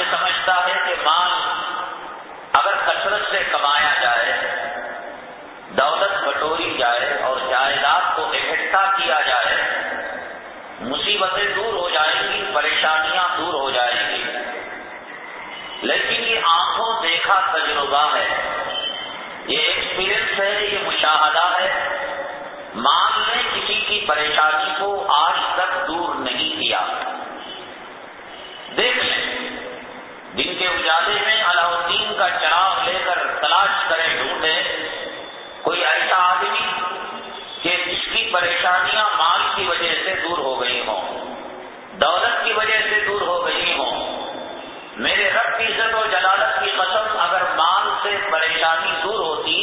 یہ سمجھتا ہے کہ مال اگر کثرت سے کمایا جائے، دولت بٹوری جائے اور جائیداد کو اکٹھا کیا جائے، مصیبتیں دور ہو جائیں گی، پریشانیاں دور ہو جائیں گی۔ لیکن یہ آنکھوں دیکھا تجربہ ہے، یہ ایکسپیرئنس ہے، یہ مشاہدہ ہے۔ مال نے کسی کی پریشانی کو آج تک دور نہیں کیا دیکھ لیں دن کے اجالے میں الدین کا چراغ لے کر تلاش کرے ڈھونڈے کوئی ایسا آدمی کہ جس کی پریشانیاں مال کی وجہ سے دور ہو گئی ہوں، دولت کی وجہ سے دور ہو گئی ہوں، میرے رب کی عزت و جلالت کی قسم اگر مال سے پریشانی دور ہوتی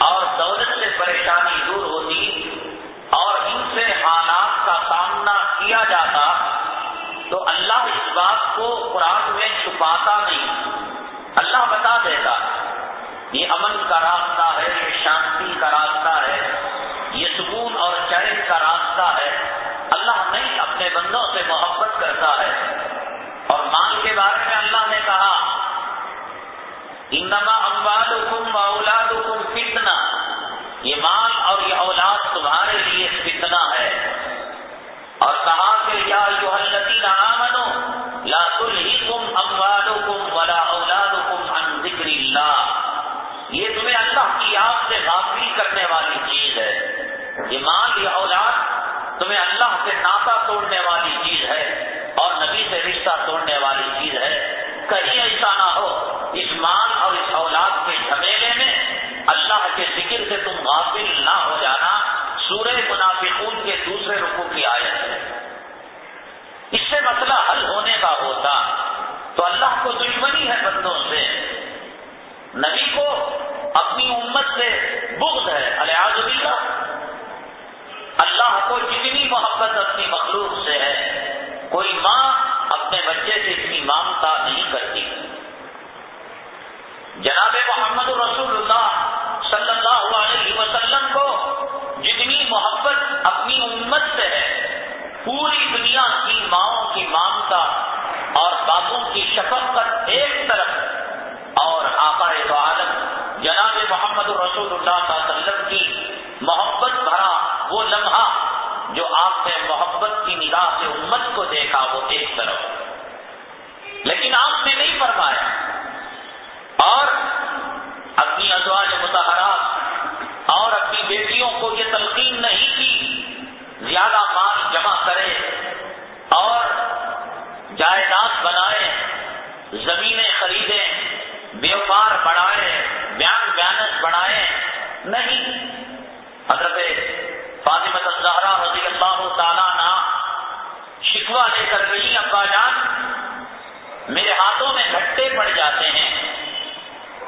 اور دولت سے پریشانی دور ہوتی اور ان سے حالات کا سامنا کیا جاتا تو اللہ اس بات کو قرآن میں چھپاتا نہیں۔ اللہ بتا دیتا یہ امن کا راستہ ہے، یہ شانتی کا راستہ ہے، یہ سکون اور چین کا راستہ ہے۔ اللہ نہیں، اپنے بندوں سے محبت کرتا ہے۔ اور مال کے بارے میں اللہ نے کہا، انما اموالکم و اولادکم فتنہ۔ یہ مال اور یہ اولاد اور کہا کہ یا جو الذین آمنو لا تلہیکم اموالکم ولا اولادکم عن ذکر اللہ۔ یہ تمہیں اللہ کی یاد سے غافلی کرنے والی چیز ہے۔ یہ مال یہ اولاد تمہیں اللہ سے ناطا توڑنے والی چیز ہے اور نبی سے رشتہ توڑنے والی چیز ہے۔ کہیں ایسا نہ ہو، اس مال اور اس اولاد کے جھمیلے میں اللہ کے ذکر سے تم غافل نہ ہو جانا۔ سورہ منافقون کے دوسرے رکو کی آیت اس سے مسئلہ حل ہونے کا ہوتا۔ تو اللہ کو دشمنی ہے بندوں سے۔ نبی کو اپنی امت سے بغض ہے۔ الیاز اللہ اللہ کو جتنی محبت اپنی مخلوق سے ہے، کوئی ماں اپنے بچے سے اتنی مامتا نہیں کرتی۔ جناب محمد رسول اللہ صلی اللہ علیہ وسلم کو جتنی محبت اپنی امت سے ہے پوری دنیا کی ماؤں کی مامتا اور باپوں کی شفقت ایک طرف اور آقا تو عالم، جناب محمد رسول اللہ صلی اللہ علیہ وسلم کی محبت بھرا وہ لمحہ جو آپ نے محبت کی نگاہ سے امت کو دیکھا، وہ ایک طرف۔ لیکن آپ نے نہیں فرمایا۔ اور اپنی ازواج متحرات اور اپنی بیٹیوں کو یہ تلقین نہیں کی، زیادہ مال جمع کرے اور جائیداد بنائے، زمینیں خریدیں بیوپار بڑھائے، بیان بیانس بڑھائے، نہیں۔ حضرت فاطمت الزہرا رضی اللہ تعالیٰ نہ شکوا لے کر گئی ابا جان، میرے ہاتھوں میں گھٹے پڑ جاتے ہیں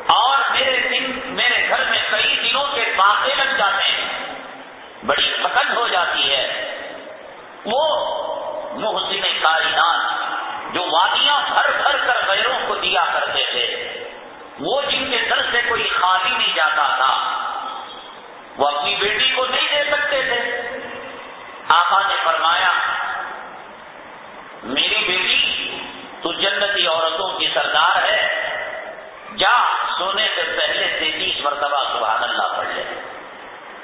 اور میرے دن، میرے گھر میں کئی دنوں کے باقے لگ جاتے ہیں۔ بڑی تھکن ہو جاتی ہے۔ وہ محسن کائنات جو وادیاں بھر بھر کر غیروں کو دیا کرتے تھے، وہ جن کے در سے کوئی خالی نہیں جاتا تھا، وہ اپنی بیٹی کو نہیں دے سکتے تھے۔ آقا نے فرمایا، میری بیٹی تو جنتی عورتوں کی سردار ہے۔ جا، سونے سے پہلے تینتیس مرتبہ سبحان اللہ پڑھ لے۔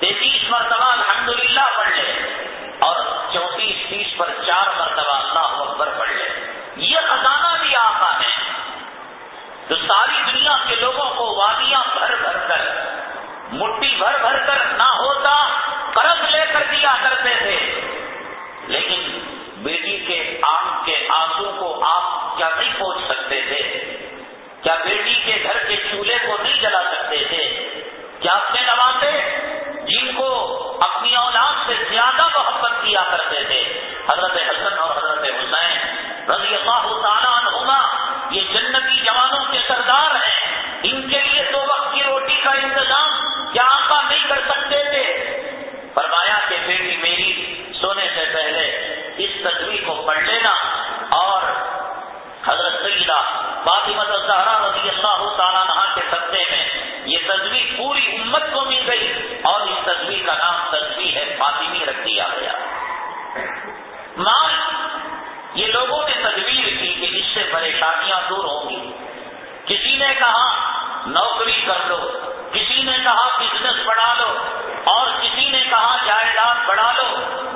تینتیس مرتبہ الحمدللہ پڑھ لے۔ اور چونتیس تیس پر چار مرتبہ اللہ اکبر پڑھ لے یہ خزانہ بھی آقا ہے جو ساری دنیا کے لوگوں کو وادیاں بھر بھر کر، مٹی بھر بھر کر نہ ہوتا، قرض لے کر دیا کرتے تھے۔ لیکن بیٹی کے آم کے آنسو کو آپ کیا نہیں پہنچ سکتے تھے؟ کیا بیٹی کے گھر کے چولہے کو نہیں جلا سکتے تھے؟ کیا اپنے نوازے جن کو اپنی اولاد سے زیادہ محبت کیا کرتے تھے؟ حضرت حسن اور حضرت حسین رضی اللہ تعالیٰ عنہما یہ جوانوں کے سردار ہیں۔ ان کے لیے دو وقت کی روٹی کا انتظام کیا آقا نہیں کر سکتے تھے۔ فرمایا کہ بیٹی میری، سونے سے پہلے اس تصویر کو پڑھ لینا۔ اور حضرت سیدہ فاطمت الزہرا رضی اللہ تعالیٰ نہا کے سطح میں یہ تصویر پوری امت کو مل گئی۔ اور اس تصویر کا نام تصویر ہے فاطمی رکھ دیا گیا۔ مال یہ لوگوں نے تجویز کی کہ اس سے پریشانیاں دور ہوں گی۔ کسی نے کہا نوکری کر لو، کسی نے کہا بزنس بڑھا لو، اور کسی نے کہا جائیداد بڑھا لو،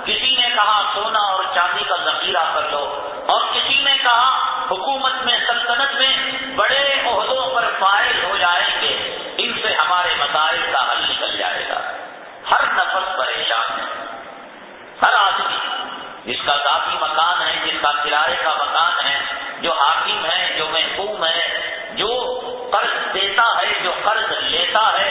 کسی نے کہا سونا اور چاندی کا ذخیرہ کر لو، اور کسی نے کہا حکومت میں، سلطنت میں بڑے عہدوں پر فائل ہو جائیں گے، ان سے ہمارے مسائل کا حل نکل جائے گا۔ ہر نفس پریشان ہے، ہر آدمی جس کا ذاتی مکان ہے جس کا کرائے کا مکان ہے، جو حاکم ہے، جو محکوم ہے، جو قرض دیتا ہے، جو قرض لیتا ہے،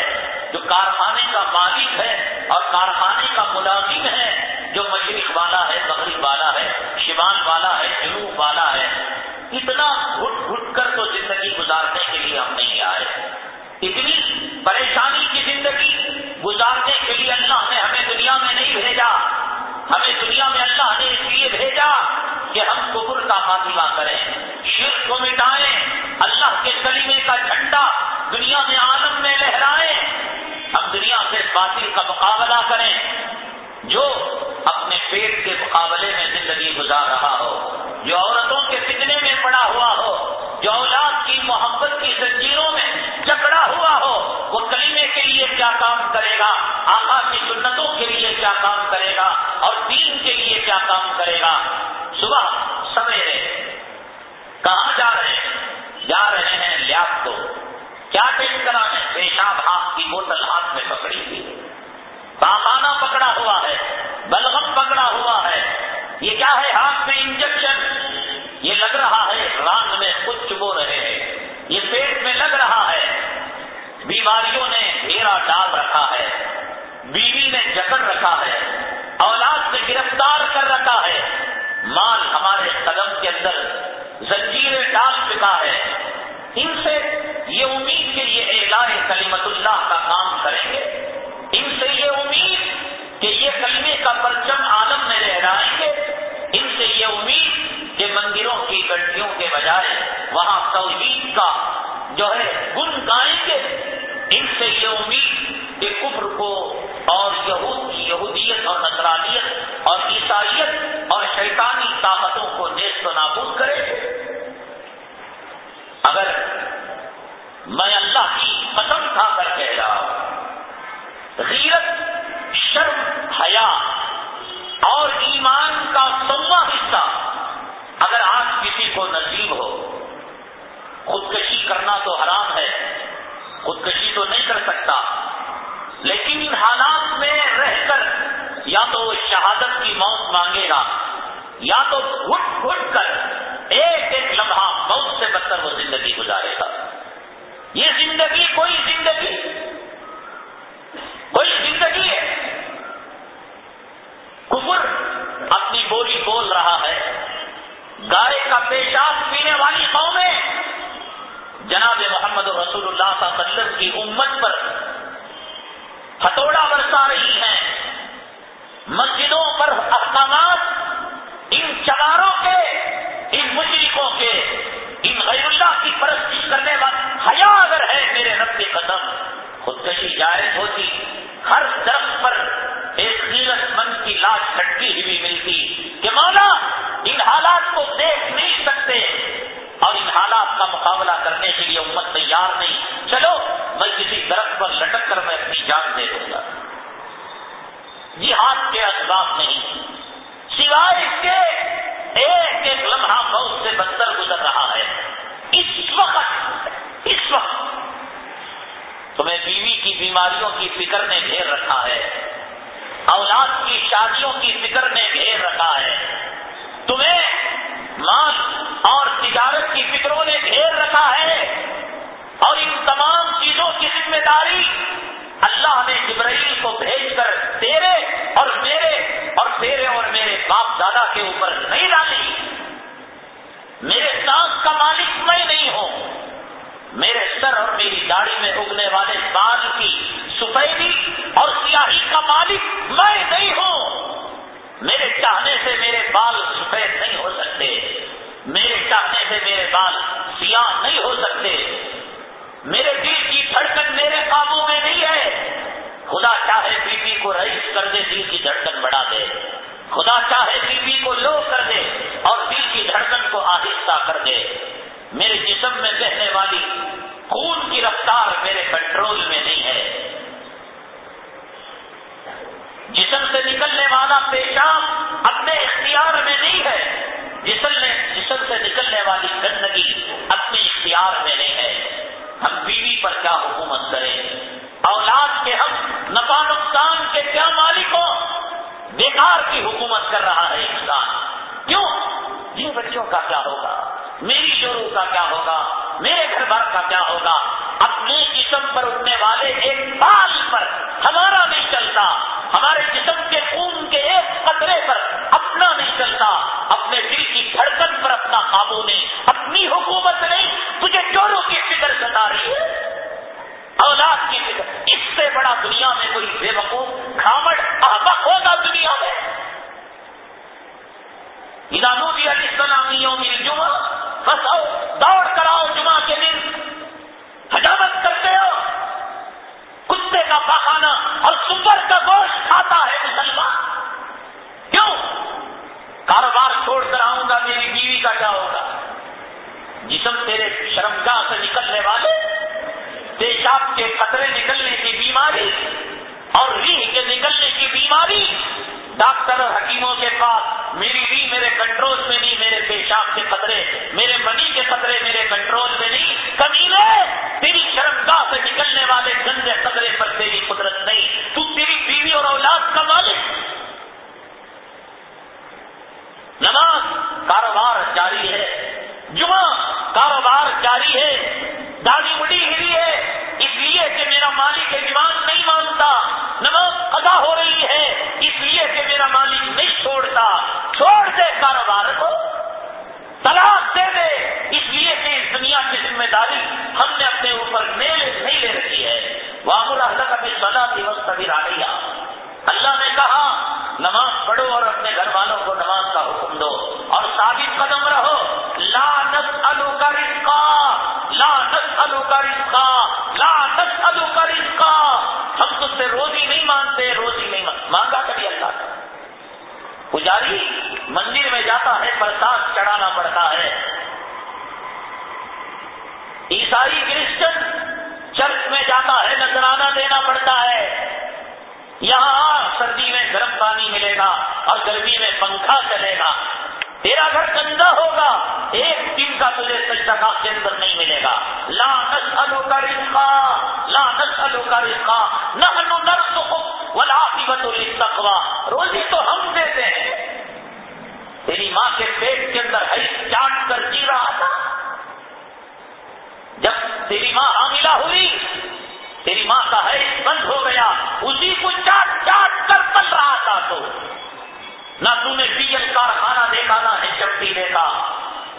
جو کارخانے کا مالک ہے اور کارخانے کا ملازم ہے، جو مشرق والا ہے، مغرب والا ہے، شمال والا ہے، جنوب والا ہے۔ اتنا گھٹ گھٹ کر تو زندگی گزارتے خاتمہ کریں۔ شرک کو مٹائیں، اللہ کے کلیمے کا جھنڈا دنیا میں عالم میں لہرائیں۔ ہم دنیا سے باطل کا مقابلہ کریں۔ یا تو گھٹ گھٹ کر ایک ایک لمحہ موت سے بدتر وہ زندگی گزارے گا۔ یہ زندگی کوئی زندگی کوئی زندگی ہے۔ کفر اپنی بولی بول رہا ہے۔ گائے کا پیشاب پینے والی قومیں۔ جناب محمد رسول اللہ صلی اللہ علیہ وسلم کی امت پر ہتوڑا برسا رہی ہیں۔ مسجدوں پر اقدامات پرستی کرنے والے حیا اگر ہے میرے رب کے قدم خودکشی جائز ہوتی، ہر درخت پر ایک سیرت مند کی لاش چھٹکی ہوئی ملتی کہ مولا، ان حالات کو دیکھ نہیں سکتے۔ اور ان حالات کا مقابلہ کرنے کے لیے امت تیار نہیں۔ چلو، میں کسی درخت پر لٹک کر میں اپنی جان دے دوں گا۔ جہاد کے اسباب نہیں۔ سوائے اس کے، ایک ایک لمحہ بہت سے بدتر گزر رہا ہے۔ اس وقت اس وقت۔ تمہیں بیوی کی بیماریوں کی فکر نے گھیر رکھا ہے۔ اولاد کی شادیوں کی فکر نے گھیر رکھا ہے۔ تمہیں مال اور تجارت کی فکروں نے گھیر رکھا ہے۔ اور ان تمام چیزوں کی ذمہ داری اللہ نے جبرائیل کو بھیج کر تیرے اور میرے اور تیرے اور میرے باپ دادا کے اوپر نہیں ڈالی۔ میرے سانس کا مالک میں نہیں ہوں۔ میرے سر اور میری داڑھی میں اگنے والے بال کی سفیدی اور سیاہی کا مالک میں نہیں ہوں۔ میرے چاہنے سے میرے بال سفید نہیں ہو سکتے۔ میرے چاہنے سے میرے بال سیاہ نہیں ہو سکتے۔ میرے دل کی دھڑکن میرے قابو میں نہیں ہے۔ خدا چاہے بی پی کو رئیس کر دے دل کی دھڑکن بڑھا دے۔ خدا چاہے بی پی کو لو کر دے اور دل کی دھڑکن کو آہستہ کر دے۔ میرے جسم میں بہنے والی خون کی رفتار میرے کنٹرول میں نہیں ہے۔ جسم سے نکلنے والا پیشاب اپنے اختیار میں نہیں ہے۔ جسم نے جسم سے نکلنے والی گندگی اپنے اختیار میں نہیں ہے۔ ہم بیوی پر کیا حکومت کریں؟ اولاد کے ہم نفا نقصان کے کیا مالک ہوں؟ بیکار کی حکومت کر رہا ہے انسان۔ کیوں؟ جن بچوں کا کیا ہوگا؟ میری شروع کا کیا ہوگا؟ میرے گھر بار کا کیا ہوگا؟ اپنے جسم پر اٹھنے والے ایک بال پر ہمارا نہیں چلتا۔ ہمارے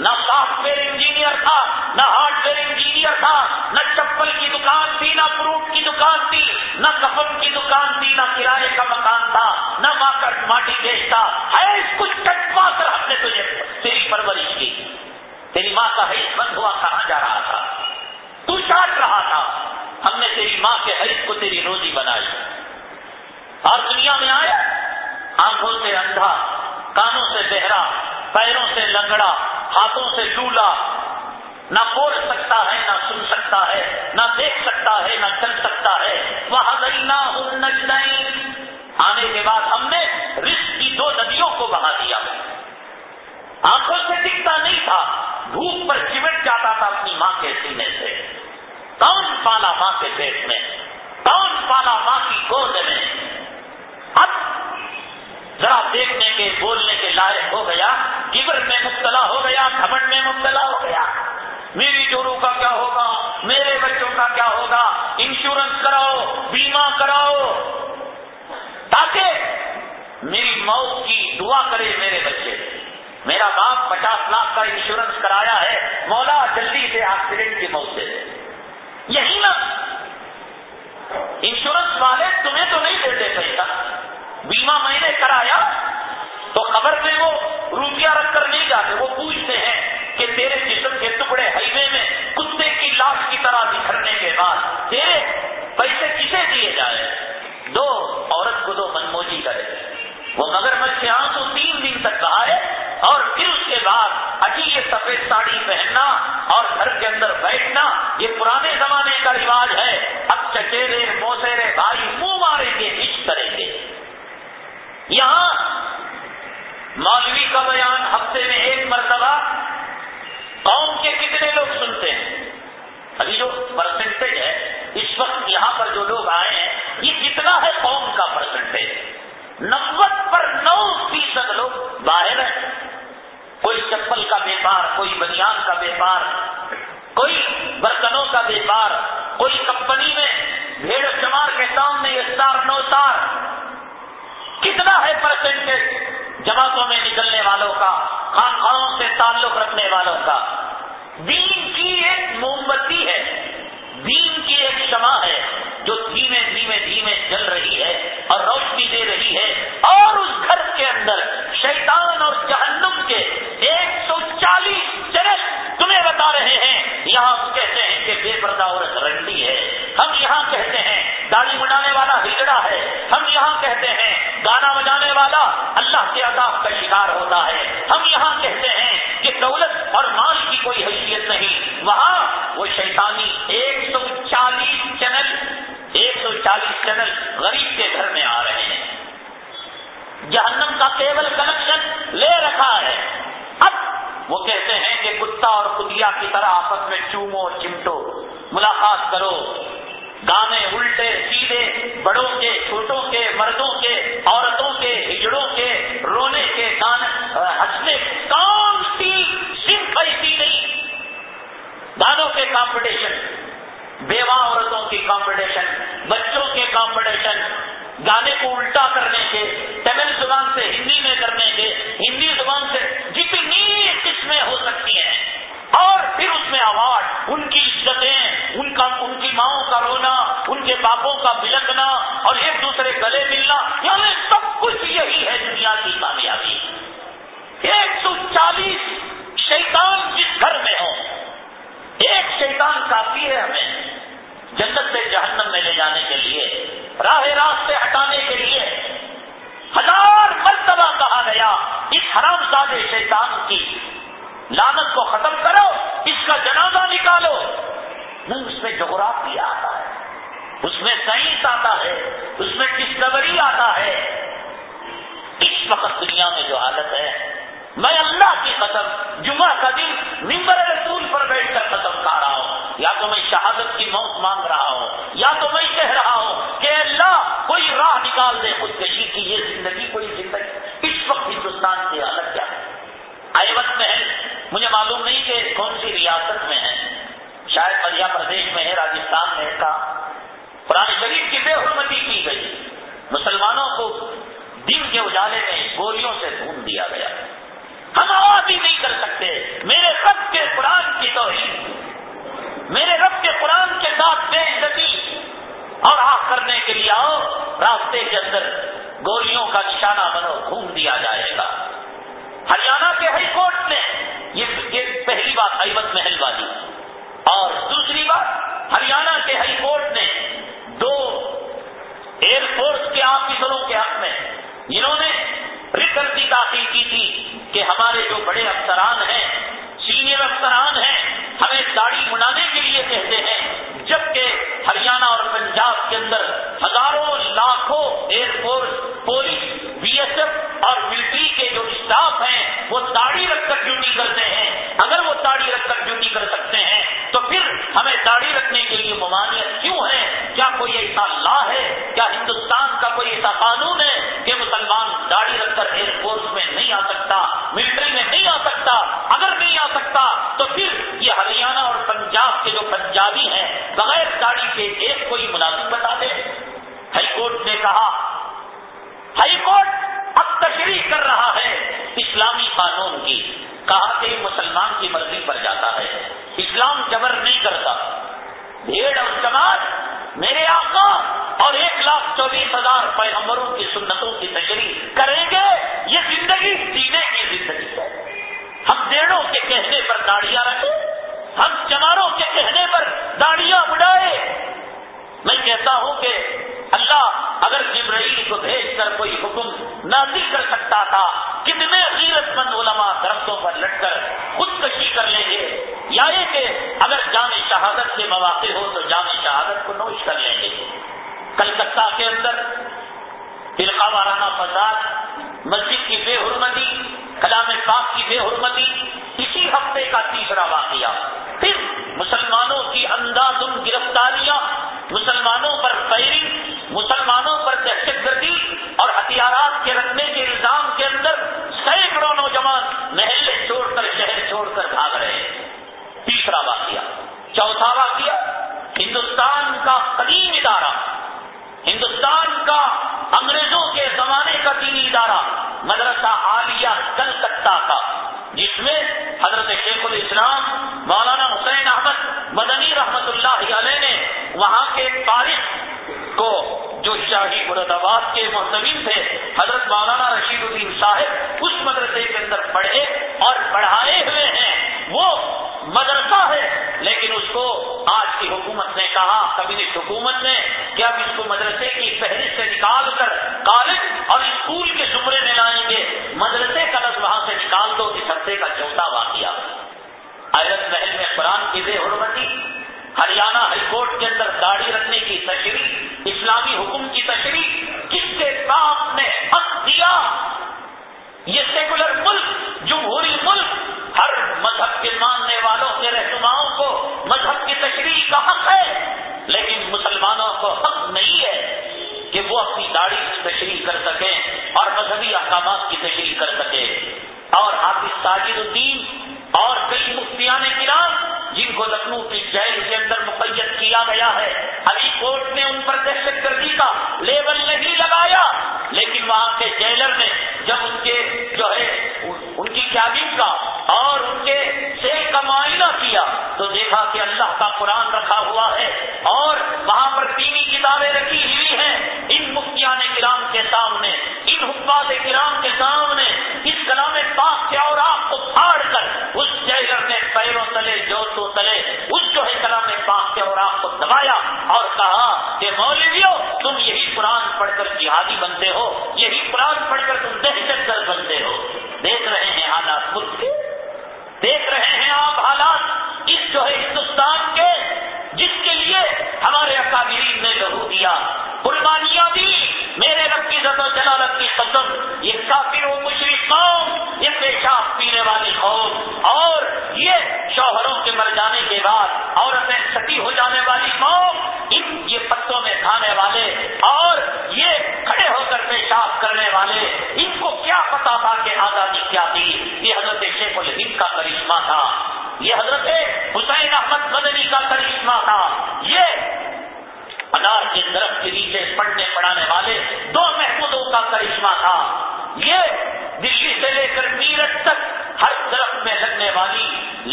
نہ سافٹ ویئر انجینئر تھا، نہ ہارڈ ویئر انجینئر تھا، نہ چپل کی دکان تھی، نہ فروٹ کی دکان تھی، نہ کفن کی دکان تھی، نہ کرائے کا مکان تھا، نہ ماکر ماٹی بیچتا ہے، کچھ کٹوا کر ہم نے تجھے تیری پرورش کی۔ تیری ماں کا حیث بند ہوا کہاں جا رہا تھا۔ تو چاٹ رہا تھا۔ ہم نے تیری ماں کے حیث کو تیری روزی بنائی۔ اور دنیا میں آیا، آنکھوں سے اندھا، کانوں سے بہرا، پیروں سے لنگڑا ہاتھوں سے لولا، نہ بول سکتا ہے، نہ سن سکتا ہے، نہ دیکھ سکتا ہے، نہ چل سکتا ہے۔ وہاں نہ آنے کے بعد ہم نے رشت کی دو ندیوں کو بہا دیا۔ آنکھوں سے دکھتا نہیں تھا، دھوپ پر چمٹ جاتا تھا اپنی ماں کے سینے سے۔ کون پالا ماں کے پیٹ میں؟ کون پالا ماں کی گود میں؟ ذرا دیکھنے کے، بولنے کے لائق ہو گیا کبر میں مبتلا ہو گیا کھمن میں مبتلا ہو گیا۔ میری جورو کا کیا ہوگا؟ میرے بچوں کا کیا ہوگا؟ انشورنس کراؤ، بیمہ کراؤ۔ تاکہ میری موت کی دعا کرے میرے بچے۔ میرا باپ پچاس لاکھ کا انشورنس کرایا ہے، مولا جلدی سے ایکسیڈنٹ کی موت سے یہی نا۔ انشورنس والے تمہیں تو نہیں دیتے پیسہ۔ بیمہ میں نے کرایا تو خبر میں وہ روپیہ رکھ کر نہیں جاتے، وہ پوچھتے ہیں کہ تیرے جسم کے ٹکڑے ہائی وے میں کتے کی لاش کی طرح بکھرنے کے بعد تیرے پیسے کسے دیے جائے دو عورت کو دو منموجی کرے۔ وہ مگر مجھ سے آنسو تین دن تک کہا ہے اور پھر اس کے بعد اچھی یہ سفید ساڑی پہننا اور گھر کے اندر بیٹھنا۔ یہ پرانے زمانے کا رواج ہے۔ اب چچیرے، موسیرے، بھائی منہ ماریں گے، ہچ کریں گے۔ یہاں مولوی کا بیان ہفتے میں ایک مرتبہ قوم کے کتنے لوگ سنتے ہیں؟ ابھی جو پرسنٹیج ہے، اس وقت یہاں پر جو لوگ آئے ہیں، یہ کتنا ہے قوم کا پرسنٹیج نوت پر نو فیصد لوگ باہر ہیں۔ کوئی چپل کا بیپار، کوئی بنیان کا بیپار، کوئی برتنوں کا بیپار، کوئی کمپنی میں بھیڑ چمار کے سامنے یہ سار نو سار کتنا ہے پرسنٹیج جماعتوں میں نکلنے والوں کا خانخانوں سے تعلق رکھنے والوں کا۔ دین کی ایک موم بتی ہے، دین کی ایک شمع ہے جو دھیمے دھیمے دھیمے جل رہی ہے اور روشنی دے رہی ہے۔ اور اس گھر کے اندر شیطان اور جہنم کے ایک سو چالیس چرس تمہیں بتا رہے ہیں۔ یہاں ہم کہتے ہیں کہ بے پردہ عورت رنڈی ہے۔ ہم یہاں کہتے ہیں، داڑھی بنانے والا ہجڑا ہے۔ ہم یہاں کہتے ہیں گانا بجانے والا اللہ کے عذاب کا شکار ہوتا ہے۔ ہم یہاں کہتے ہیں کہ دولت اور مال کی کوئی حیثیت نہیں۔ وہاں وہ شیطانی ایک سو چالیس چینل، ایک سو چالیس چینل غریب کے گھر میں آ رہے ہیں۔ جہنم کا کیبل کنیکشن لے رکھا ہے۔ اب وہ کہتے ہیں کہ کتا اور کتیا کی طرح آپس میں چومو چمٹو۔ ملاقات کرو۔ گانے الٹے، سیدھے بڑوں کے چھوٹوں کے، مردوں کے، عورتوں کے ہجڑوں کے، رونے کے گانے ہنسنے کون سی، صرف ایسی نہیں۔ گانوں کے کمپٹیشن بیوہ عورتوں کی کمپٹیشن بچوں کے کمپٹیشن گانے کو الٹا کرنے کے، تمل زبان سے ہندی میں کرنے کے، ہندی زبان سے جتنی قسمیں ہو سکتی ہیں۔ اور پھر اس میں اوارڈ ان کی عزتیں، ان کا، ان کی ماؤں کا رونا ان کے باپوں کا بلکنا اور ایک دوسرے گلے ملنا یعنی سب کچھ یہی ہے دنیا کی کامیابی۔ ایک سو چالیس شیطان جس گھر میں ہو ایک شیطان کافی ہے ہمیں۔ جنت سے جہنم میں لے جانے کے لیے، راہ راست سے ہٹانے کے لیے۔ ہزار مرتبہ کہا گیا، اس حرام زادے شیطان کی لانت کو ختم کرو، اس کا جنازہ نکالو۔ نہیں اس میں جغرافی آتا ہے۔ اس میں سائنس آتا ہے، اس میں ڈسکوری آتا ہے۔ اس وقت دنیا میں جو حالت ہے، میں اللہ کی قسم جمعہ کا دن ممبر رسول پر بیٹھ کر قسم کھا رہا ہوں۔ یا تو میں شہادت کی موت مانگ رہا ہوں، یا تو میں کہہ رہا ہوں کہ اللہ کوئی راہ نکال دے، خودکشی کی یہ زندگی، کوئی زندگی۔ اس وقت ہندوستان کی حالت کیا ہے؟ آئے میں ہے۔ مجھے معلوم نہیں کہ کون سی ریاست میں ہے۔ شاید مدھیہ پردیش میں ہے، راجستھان میں تھا قرآن شریف کی بے حرمتی کی گئی۔ مسلمانوں کو دن کے اجالے میں گولیوں سے ڈھونڈ دیا گیا۔ ہم آواز ہی نہیں کر سکتے۔ میرے رب کے قرآن کی توحید۔ میرے رب کے قرآن کے ساتھ بے عزتی۔ اور آ کرنے کے لیے آؤ، راستے کے اندر گولیوں کا نشانہ بنو، گھوم دیا جائے گا۔ ہریانہ کے ہائی کورٹ نے یہ پہلی بات عیبت محل والی۔ اور دوسری بات، ہریانہ کہ ہمارے جو بڑے افسران ہیں سینئر افسران ہیں، ہمیں داڑھی بنانے کے لیے کہتے ہیں، جبکہ ہریانہ اور پنجاب کے اندر ہزاروں لاکھوں air force, police, B S F اور ملٹری کے جو اسٹاف ہیں، وہ داڑھی رکھ کر ڈیوٹی کرتے ہیں۔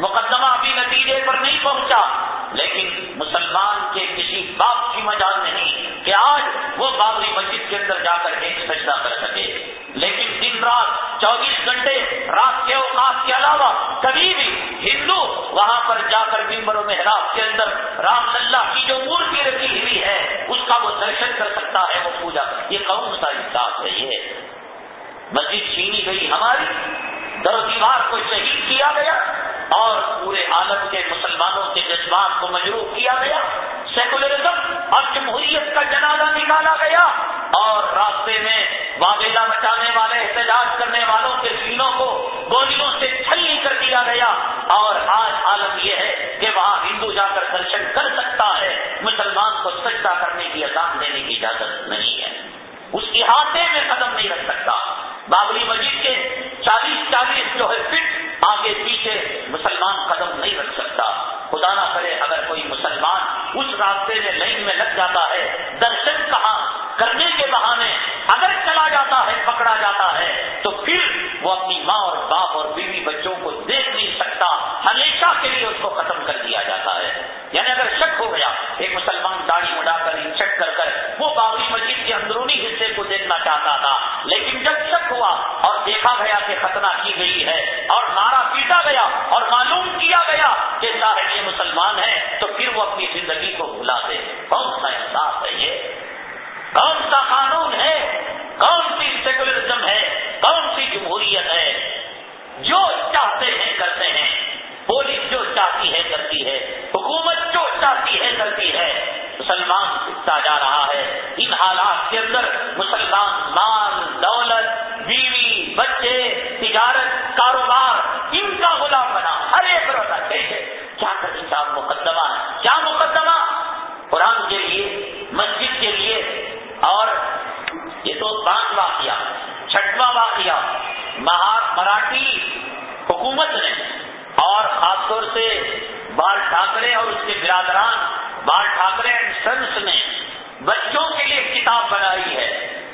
مقدمہ ابھی نتیجے پر نہیں پہنچا، لیکن مسلمان کے کسی باپ کی مجال نہیں کہ آج وہ بابری مسجد کے اندر جا کر ایک سجدہ کر سکے۔ لیکن دن رات، چوبیس گھنٹے رات کے اوقات کے علاوہ کبھی بھی ہندو وہاں پر جا کر ممبر و محراب کے اندر رام للہ کی جو مورتی رکھی ہوئی ہے، اس کا وہ درشن کر سکتا ہے، وہ پوجا۔ یہ کون سا حساب ہے، یہ مسجد چھینی گئی ہماری۔ در دیوار کو شہید کیا گیا۔ اور پورے عالم کے مسلمانوں کے جذبات کو مجروح کیا گیا۔ سیکولرزم اور جمہوریت کا جنازہ نکالا گیا اور راستے میں واویلا مچانے والے، احتجاج کرنے والوں کے سینوں کو گولیوں سے چھلی کر دیا گیا۔ اور آج عالم یہ ہے کہ وہاں ہندو جا کر درشن کر سکتا ہے۔ مسلمان کو سجدہ کرنے کی اذان دینے کی اجازت نہیں ہے۔ اس احاطے میں قدم نہیں رکھ سکتا۔ بابری مسجد کے چالیس چالیس جو ہے فٹ آگے پیچھے مسلمان قدم نہیں رکھ سکتا۔ خدا نہ کرے اگر کوئی مسلمان اس راستے میں لائن میں لگ جاتا ہے درشن کہاں کرنے کے بہانے اگر چلا جاتا ہے، پکڑا جاتا ہے، تو پھر وہ اپنی ماں اور باپ اور بیوی بچوں کو دیکھ نہیں سکتا۔ ہمیشہ کے لیے اس کو ختم کر دیا جاتا ہے۔ یعنی اگر شک ہو گیا، ایک مسلمان داڑھی اڑا کر بابری مسجد کے اندرونی حصے کو دیکھنا چاہتا تھا۔ لیکن جب شک ہوا اور دیکھا گیا کہ ختنہ کی گئی ہے اور مارا پیٹا گیا اور معلوم کیا گیا کہ صاحب یہ مسلمان ہے تو پھر وہ اپنی زندگی کو بھلا دے کون سا احساس ہے یہ؟ کون سا قانون ہے؟ کون سی سیکولرزم ہے؟ کون سی جمہوریت ہے؟ جو چاہتے ہیں، کرتے ہیں۔ پولیس جو چاہتی ہے کرتی ہے، حکومت جو چاہتی ہے کرتی ہے۔ مسلمان سکھتا جا رہا ہے۔ ان حالات کے اندر مسلمان مال، دولت، بیوی، بچے، تجارت، کاروبار، ان کا غلام بنا۔ ہر ایک روزہ کیسے کیا کریں صاحب مقدمہ کیا مقدمہ؟ قرآن کے لیے، مسجد کے لیے۔ اور یہ تو پانچ واقعہ چھٹواں واقعہ مراٹھی، حکومت نے اور خاص طور سے بال ٹھاکرے اور اس کے برادران، بال ٹھاکرے اینڈ سنس نے بچوں کے لیے کتاب بنائی ہے۔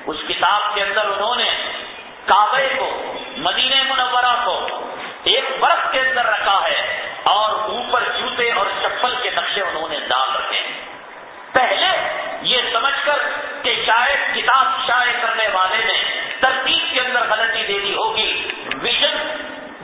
اس کتاب کے اندر انہوں نے کعبے کو، مدینہ منورہ کو ایک برف کے اندر رکھا ہے اور اوپر جوتے اور چپل کے نقشے انہوں نے ڈال رکھے ہیں۔ پہلے یہ سمجھ کر کہ شاید کتاب شائع کرنے والے نے ترتیب کے اندر غلطی دے دی ہوگی ویژن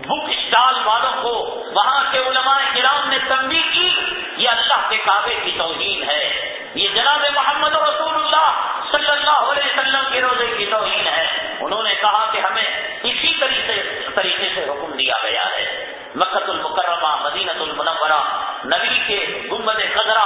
بک اسٹال والوں کو وہاں کے علماء کرام نے تنبیہ کی یہ اللہ کے کعبے کی توہین ہے۔ یہ جناب محمد رسول اللہ صلی اللہ علیہ وسلم کے روزے کی توہین ہے۔ انہوں نے کہا کہ ہمیں اسی طریقے طریقے سے حکم دیا گیا ہے۔ مکت المکرمہ مدینت المنورہ، نبی کے گنبد قدرہ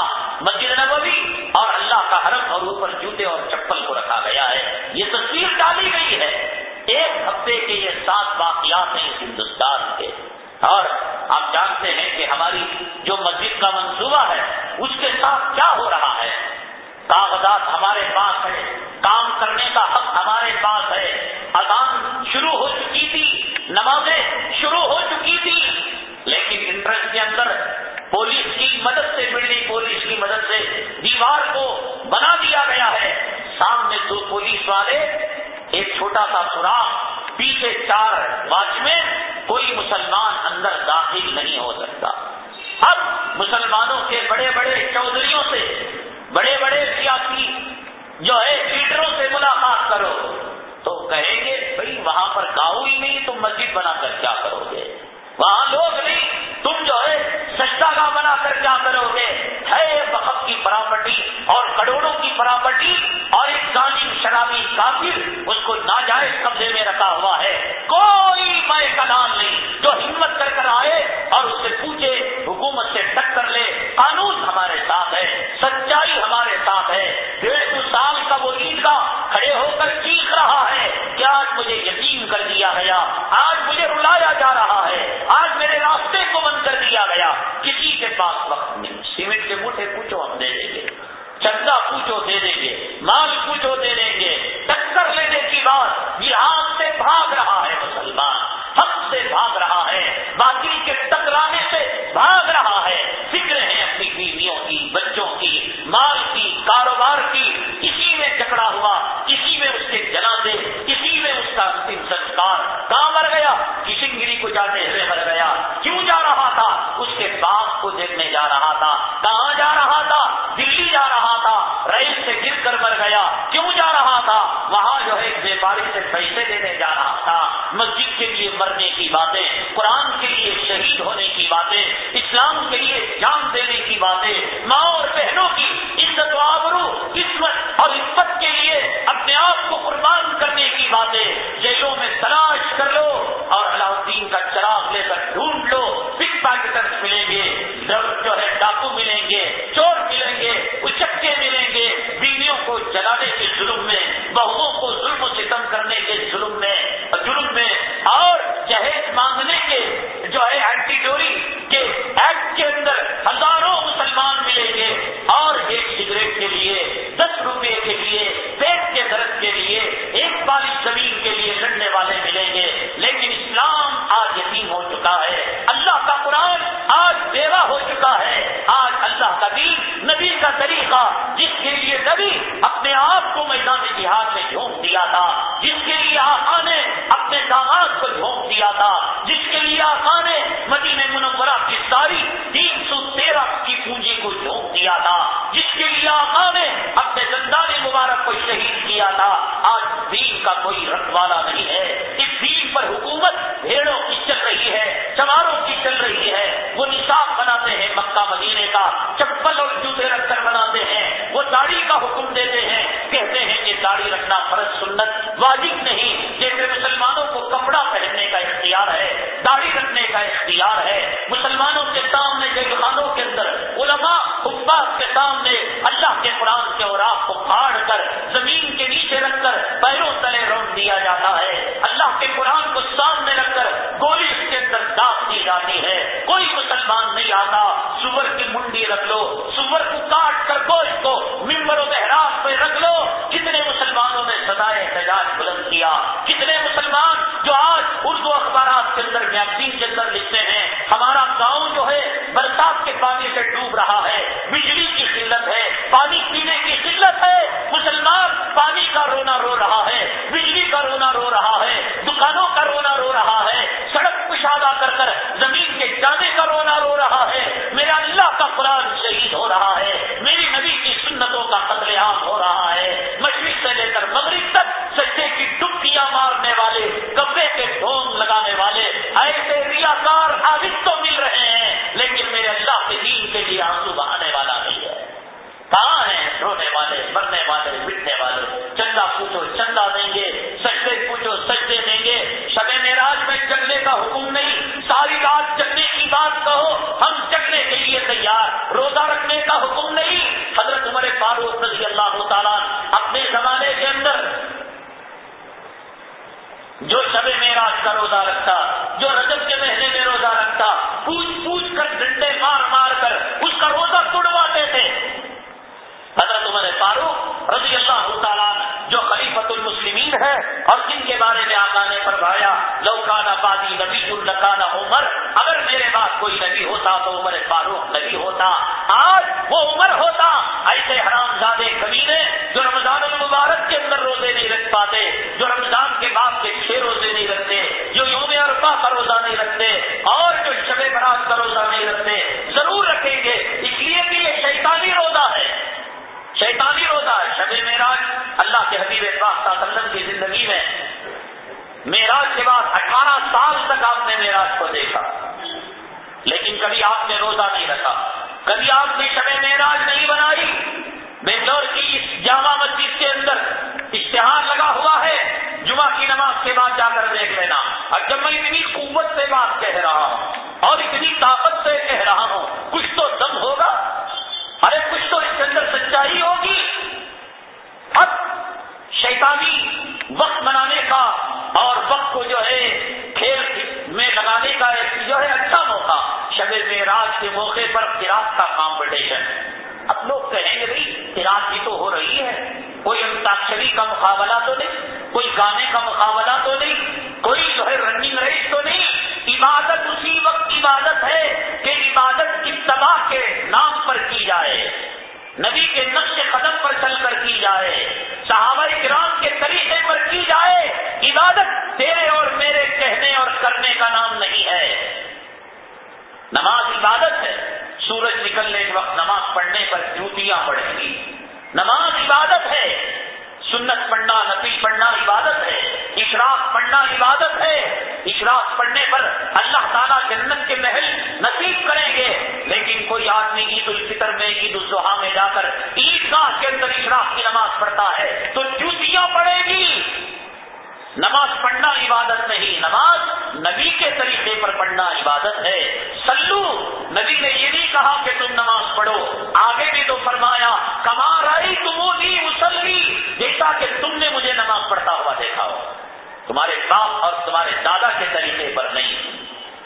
کہ تم نے مجھے نماز پڑھتا ہوا دیکھا ہو۔ تمہارے باپ اور تمہارے دادا کے طریقے پر نہیں۔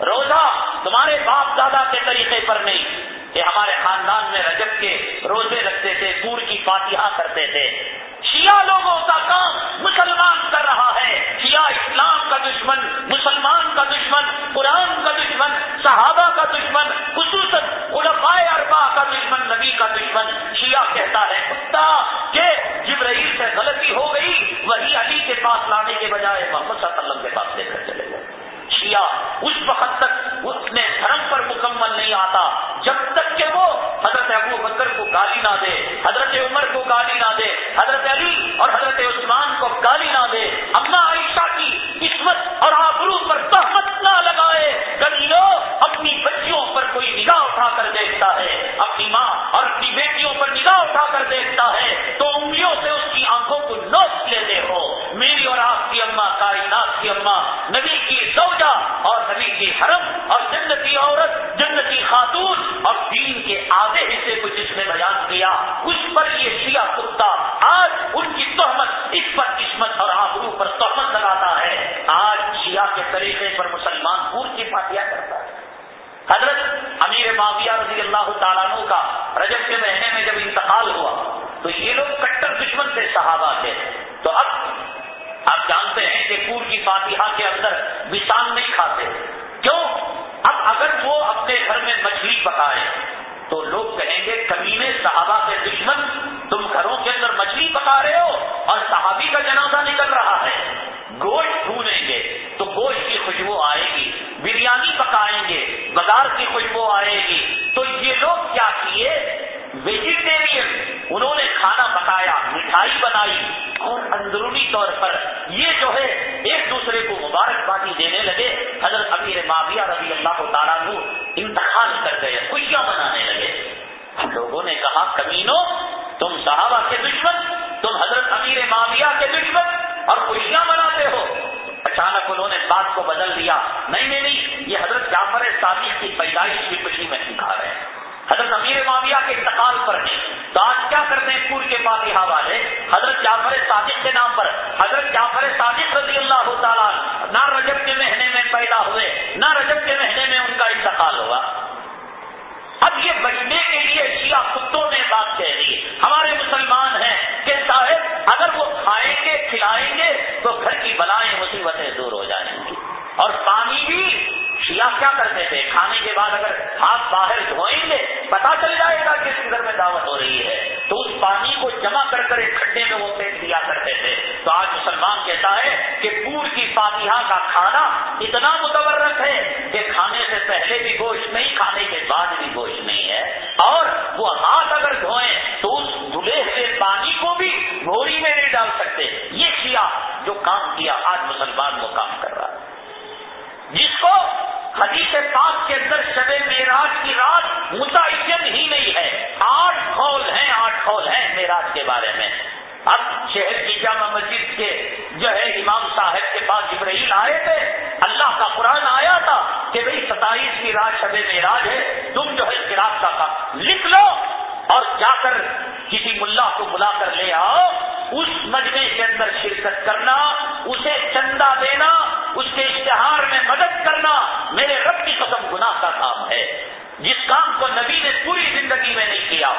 روزہ تمہارے باپ دادا کے طریقے پر نہیں۔ کہ ہمارے خاندان میں رجب کے روزے رکھتے تھے، دور کی فاتحہ کرتے تھے۔ شیعہ لوگوں کا کام مسلمان کر رہا ہے۔ شیعہ اسلام کا دشمن، مسلمان کا دشمن، قرآن کا دشمن، صحابہ کا دشمن، خصوصاً علماء اربا کا دشمن، نبی کا دشمن۔ شیعہ کہتا ہے، کتا، کہ جبرائیل سے غلطی ہو گئی، وہی علی کے پاس لانے کے بجائے محمد صلی اللہ علیہ وسلم کے پاس لے کر چلے گئے۔ شیعہ اس وقت تک اپنے دھرم پر مکمل نہیں آتا۔ جب تک کہ وہ حضرت ابو بکر کو گالی نہ دے، حضرت عمر کو گالی نہ دے، حضرت علی اور حضرت عثمان کو گالی نہ دے، اپنا عائشہ کی قسمت اور آبرو پر تحمت آنکھوں کو نوچ لیتے ہو۔ میری اور آپ کی اما کائنات کی اما نبی کی سوجا اور نبی کی حرم اور جنتی عورت جنتی خاتون حضرت امیر معاویہ رضی اللہ تعالیٰ انتخاب کر گئے، خوشیاں منانے لگے۔ ہم لوگوں نے کہا کمینوں تم صحابہ کے دشمن، تم حضرت امیر معاویہ کے دشمن اور خوشیاں مناتے ہو۔ اچانک انہوں نے بات کو بدل دیا۔ نہیں نہیں نہیں، یہ حضرت جعفر صادق کی پیدائش کی خوشی میں سکھا رہے ہیں حضرت امیر معاویہ کے انتقال پر تو آج کیا کرتے ہیں؟ پور کے فاتحہ والے، حضرت جعفر صادق کے نام پر۔ حضرت جعفر صادق رضی اللہ تعالیٰ نہ رجب کے میں پیدا ہوئے نہ رجب کے مہینے میں ان کا انتقال ہوا مہینے بچنے کے لیے شیعہ کتوں نے بات کہہ دی۔ ہمارے مسلمان ہیں کہ صاحب، اگر وہ کھائیں گے، کھلائیں گے تو گھر کی بلائیں مصیبتیں دور ہو جائیں گی اور پانی بھی شیعہ کیا کرتے تھے؟ کھانے کے بعد اگر ہاتھ باہر دھوئیں گے، پتا چل جائے گا کہ اس گھر میں دعوت ہو رہی ہے۔ تو اس پانی کو جمع کر کر ایک کھڈے میں وہ پھینک دیا کرتے تھے۔ تو آج مسلمان کہتا ہے کہ پور کی فاتحہ کا کھانا اتنا متورک ہے کہ کھانے سے پہلے بھی گوشت نہیں، کھانے کے بعد بھی گوشت نہیں ہے۔ اور وہ ہاتھ اگر دھوئیں تو اس دھلے ہوئے پانی کو بھی گھوڑی میں نہیں ڈال سکتے۔ یہ کیا جو کام کیا آج مسلمان وہ کام کر رہا ہے۔ جس کو حدیث پاک کے اندر شب میراج کی رات متعین ہی نہیں ہے۔ آٹھ کھول ہیں، آٹھ کھول ہیں میراج کے بارے میں۔ اب شہر کی جامع مسجد کے جو ہے امام صاحب کے پاس جبرائیل آئے تھے۔ اللہ کا قرآن آیا تھا کہ بھائی ستائیس کی رات شب میراج ہے، تم جو ہے راستہ کا لکھ لو اور جا کر کسی ملا کو بلا کر لے آؤ۔ اس مجمے کے اندر شرکت کرنا، اسے چندہ دینا، اس کے اشتہار میں مدد کرنا میرے رب کی قسم گناہ کا کام ہے۔ جس کام کو نبی نے پوری زندگی میں نہیں کیا،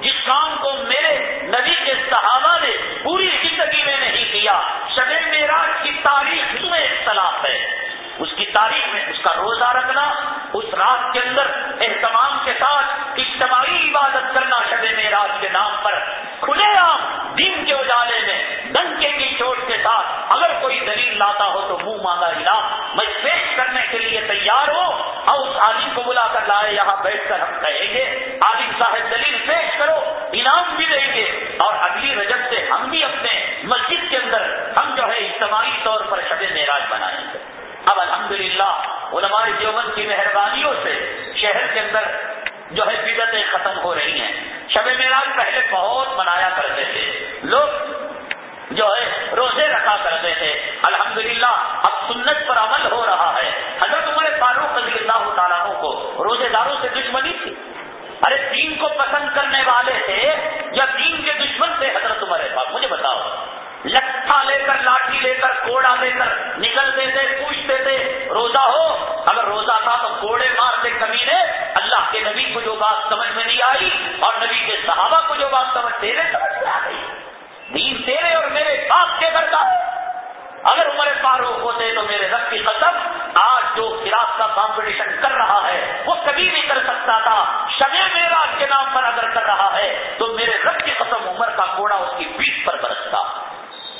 جس کام کو میرے نبی کے صحابہ نے پوری زندگی میں نہیں کیا، شب معراج کی تاریخ میں اختلاف ہے۔ اس کی تاریخ میں اس کا روزہ رکھنا، اس رات کے اندر اہتمام کے ساتھ اجتماعی عبادت کرنا شب معراج کے نام پر، کھلے عام دن کے اجالے میں ڈنکے کی چوٹ کے ساتھ، اگر کوئی دلیل لاتا ہو تو منہ مانگا علاج میں پیش کرنے کے لیے تیار ہوں۔ اور اس عالم کو بلا کر لائے یہاں بیٹھ کر ہم کہیں گے۔ عالم صاحب دلیل پیش کرو، انعام بھی دیں گے۔ اور اگلی رجب سے ہم بھی اپنے مسجد کے اندر ہم جو ہے اجتماعی طور پر شب معراج بنائیں گے۔ اب الحمدللہ علماء دیوبند کی مہربانیوں سے شہر کے اندر جو ہے بدتیں ختم ہو رہی ہیں۔ شب معراج پہلے بہت منایا کرتے تھے۔ لوگ جو ہے روزے رکھا کرتے تھے۔ الحمدللہ اب سنت پر عمل ہو رہا ہے۔ حضرت عمر فاروق رضی اللہ تعالیٰ کو روزے داروں سے دشمنی تھی۔ ارے دین کو پسند کرنے والے تھے یا دین کے دشمن تھے حضرت عمر پاک مجھے بتاؤ۔ لٹھا لے کر، لاٹھی لے کر کوڑا لے کر نکلتے تھے پوچھتے تھے روزہ ہو؟ اگر روزہ تھا تو کوڑے مارتے کمی نے اللہ کے نبی کو جو بات سمجھ میں نہیں آئی اور نبی کے صحابہ کو جو بات سمجھ تیرے سمجھ میں آ گئی۔ دین تیرے اور میرے باپ کے گھر کا۔ اگر عمر فاروق ہوتے تو میرے رب کی قسم، آج جو فراق کا کمپٹیشن کر رہا ہے، وہ کبھی نہیں کر سکتا تھا۔ شب میرا کے نام پر اگر کر رہا ہے، تو میرے رب کی قسم عمر کا کوڑا اس کی پیٹ پر برستا۔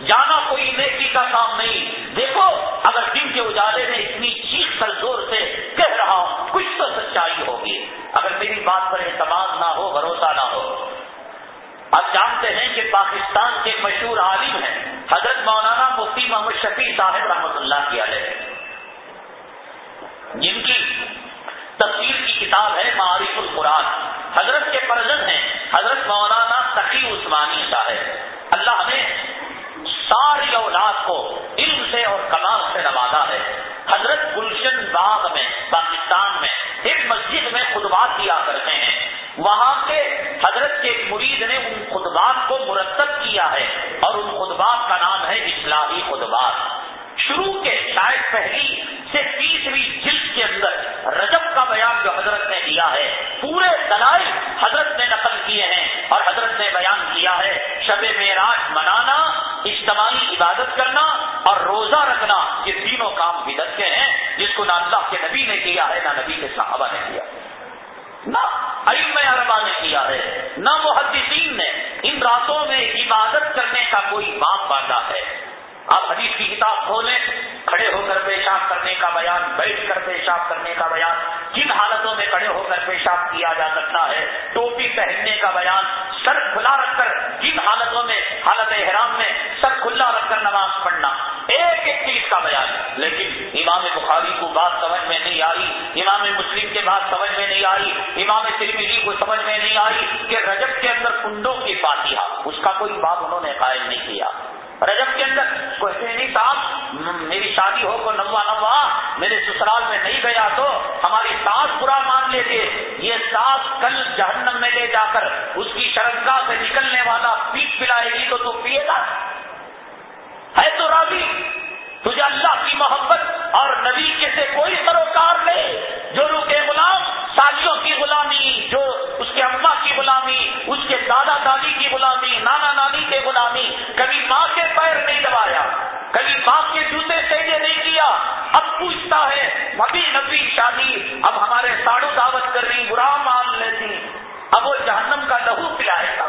جانا کوئی نیکی کا کام نہیں۔ دیکھو، اگر دن کے اجالے میں اتنی چیخ کر زور سے کہہ رہا ہوں، کچھ تو سچائی ہوگی۔ اگر میری بات پر اعتماد نہ ہو، بھروسہ نہ ہو۔ آپ جانتے ہیں کہ پاکستان کے مشہور عالم ہیں، حضرت مولانا مفتی محمد شفیع صاحب رحمۃ اللہ کی علیہ۔ جن کی تصویر کی کتاب ہے معارف القرآن۔ حضرت کے پرزن ہیں، حضرت مولانا تقی عثمانی صاحب۔ اللہ ہمیں ساری اولاد کو علم سے اور کمال سے نوازا ہے۔ حضرت گلشن باغ میں، پاکستان میں، ایک مسجد میں خطبات کیا کرتے ہیں۔ وہاں کے حضرت کے مرید نے ان خطبات کو مرتب کیا ہے اور ان خطبات کا نام ہے اصلاحی خطبات شروع کے شاید پہلی سے تیسویں جلد کے اندر رجب کا بیان جو حضرت نے دیا ہے، پورے دلائل حضرت نے نقل کیے ہیں اور حضرت نے بیان کیا ہے۔ شب معراج منانا اجتماعی عبادت کرنا اور روزہ رکھنا یہ تینوں کام بدت کے ہیں، جس کو نہ اللہ کے نبی نے کیا ہے، نہ نبی کے صحابہ نے کیا نہ علم عربا نے کیا ہے، نہ محدثین نے۔ ان راتوں میں عبادت کرنے کا کوئی باپ باندھا ہے۔ آپ حدیث کی کتاب کھولیں، کھڑے ہو کر پیشاب کرنے کا بیان، بیٹھ کر پیشاب کرنے کا بیان کن حالتوں میں کھڑے ہو کر پیشاب کیا جا سکتا ہے، ٹوپی پہننے کا بیان، سر کھلا رکھ کر کن حالتوں میں، حالت احرام میں سر کھلا رکھ کر نماز پڑھنا، ایک ایک چیز کا بیان۔ لیکن امام بخاری کو بات سمجھ میں نہیں آئی، امام مسلم کے بات سمجھ میں نہیں آئی، امام ترمیزی کو سمجھ میں نہیں آئی کہ رجب کے اندر کنڈوں کی فاتحہ، اس کا کوئی بات انہوں نے قائم نہیں کیا۔ رجب کے اندر کوئی نہیں صاحب میری شادی ہو کو نوا نوا، میرے سسرال میں نہیں گیا تو ہماری ساس برا مان لیتے یہ ساس کل جہنم میں لے جا کر اس کی شرمگاہ سے نکلنے والا پیٹ پلائے گی تو تو پیے گا۔ ہے تو راضی؟ تجھے اللہ کی محبت اور نبی کے سے کوئی سروکار نہیں، جو روکے غلام، سالیوں کی غلامی، جو اس کے اما کی غلامی، اس کے دادا دادی کی غلامی، نانا نانی کے غلامی، کبھی ماں کے پیر نہیں دبایا، کبھی ماں کے جوتے سہجے نہیں کیا۔ اب پوچھتا ہے ابھی نبی شادی، اب ہمارے ساڑو دعوت کر رہی، برا مان لیتی، اب وہ جہنم کا لہو پلائے گا،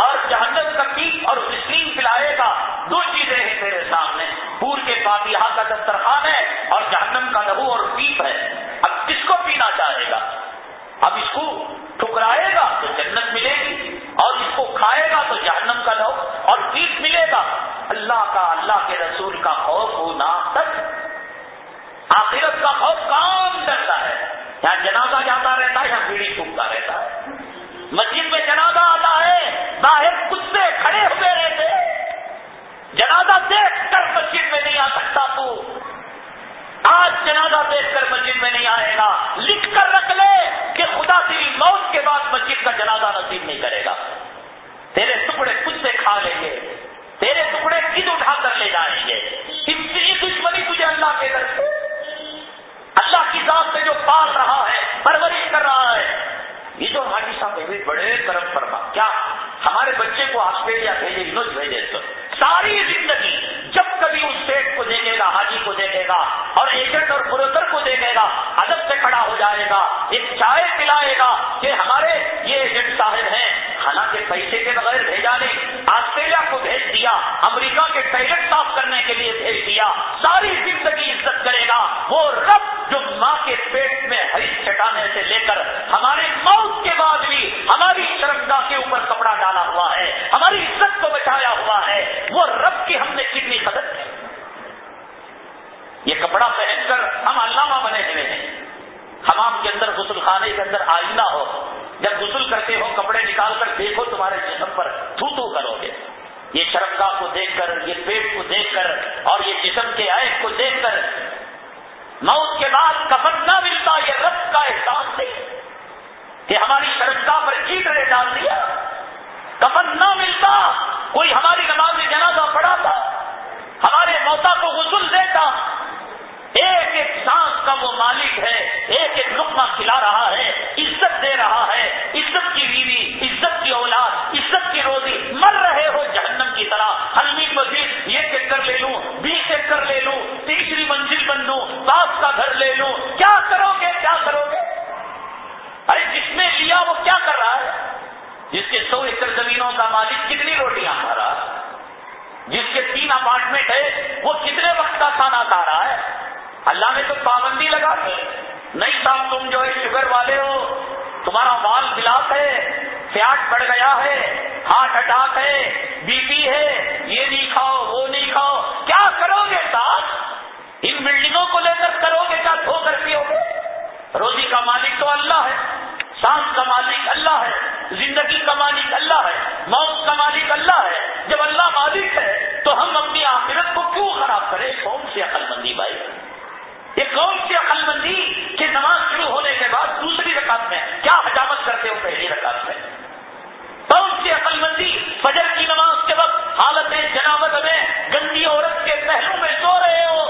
اور جہنم کا پیپ اور مسلم پلائے گا، دو چیزیں ہیں میرے سامنے پور کے فاتحہ کا دسترخوان ہے اور جہنم کا لہو اور پیپ ہے۔ اب کس کو پینا چاہے گا؟ اب اس کو ٹھکرائے گا تو جنت ملے گی اور اس کو کھائے گا تو جہنم کا لہو اور پیپ ملے گا۔ اللہ کا، اللہ کے رسول کا خوف ہونا تک آخرت کا خوف کام کرتا ہے۔ یہاں جنازہ جاتا رہتا ہے یا پیڑھی ٹوکتا رہتا ہے۔ مسجد میں جنازہ آتا ہے، باہر کتے کھڑے ہوئے رہتے جنازہ دیکھ کر مسجد میں نہیں آ سکتا تو۔ آج جنازہ دیکھ کر مسجد میں نہیں آئے گا۔ لکھ کر رکھ لے کہ خدا تیری موت کے بعد مسجد کا جنازہ نصیب نہیں کرے گا۔ تیرے ٹکڑے کتے کھا لیں گے۔ تیرے ٹکڑے کد اٹھا کر لے جائیں گے۔ اتنی دشمنی تجھے اللہ کے در سے۔ اللہ کی ذات سے جو پال رہا ہے، پرورش کر رہا ہے۔ یہ جو حاجی صاحب بھی بڑے کرم فرما۔ کیا ہمارے بچے کو آسٹریلیا بھیجے انوج بھیجے تو؟ ساری زندگی جب کبھی اس پیٹ کو دیکھے گا، حاجی کو دیکھے گا اور ایجنٹ اور بروکر کو دیکھے گا ادب سے کھڑا ہو جائے گا، ایک چائے پلائے گا کہ ہمارے یہ ایجنٹ صاحب ہیں۔ حالانکہ پیسے کے بغیر بھیجا نہیں، آسٹریلیا کو بھیج دیا، امریکہ کے ٹائلٹ صاف کرنے کے لیے بھیج دیا، ساری زندگی عزت کرے گا، وہ رب جو ماں کے پیٹ میں ہری چٹانے سے لے کر ہمارے موت کے بعد بھی ہماری شرمگاہ کے اوپر کپڑا ڈالا ہوا ہے، ہماری عزت کو بچایا ہوا ہے، وہ رب کی ہم نے کتنی قدر کی۔ یہ کپڑا پہن کر ہم علامہ بنے ہوئے ہیں۔ حمام کے اندر غسل خانے کے اندر آئینہ ہو، جب غسل کرتے ہو، کپڑے نکال کر دیکھو تمہارے جسم پر تھو تھو کرو گے۔ یہ شرمگاہ کو دیکھ کر، یہ پیٹ کو دیکھ کر اور یہ جسم کے عائد کو دیکھ کر موت کے بعد کفن نہ ملتا، یہ رب کا احساس نہیں۔ کہ ہماری شرمگاہ پر چیٹرے ڈال دیا۔ کفن نہ ملتا، کوئی ہماری نماز جنازہ پڑھاتا، ہمارے موتا کو غسل دیتا۔ ایک ایک سانس کا وہ مالک ہے، ایک ایک لقمہ کھلا رہا ہے، عزت دے رہا ہے۔ عزت کی بیوی، عزت کی اولاد، عزت کی روزی مر رہے ہو جہنم کی طرح۔ حلمی مزید جی، یہ چکر لے لوں بیس چکر لے لوں، تیسری منزل بن لوں، باپ کا گھر لے لوں۔ کیا کرو گے، کیا کرو گے؟ ارے، جس نے لیا وہ کیا کر رہا ہے؟ جس کے سو ایکڑ زمینوں کا مالک کتنی روٹیاں کھا رہا ہے؟ جس کے تین اپارٹمنٹ ہے، وہ کتنے وقت کا کھانا کھا رہا اللہ نے تو پابندی لگا دی نہیں صاحب، تم جو ہے شوگر والے ہو، تمہارا مال بلاس ہے فیاٹ بڑھ گیا ہے، ہارٹ اٹیک ہے، بی پی ہے، یہ نہیں کھاؤ، وہ نہیں کھاؤ۔ کیا کرو گے صاحب؟ ان بلڈنگوں کو لے کر کرو گے کیا؟ دھو کر پیو گے؟ روزی کا مالک تو اللہ ہے سانس کا مالک اللہ ہے، زندگی کا مالک اللہ ہے، موت کا مالک اللہ ہے۔ جب اللہ مالک ہے، تو ہم اپنی آخرت کو کیوں خراب کریں؟ کون سی عقل مندی بھائی؟ یہ کون سی عقل مندی کہ نماز شروع ہونے کے بعد دوسری رکعت میں کیا حجامت کرتے ہو پہلی رکعت میں۔ کون سی عقل مندی، فجر کی نماز کے وقت حالت جنابت میں گندی عورت کے پہلو میں سو رہے ہو۔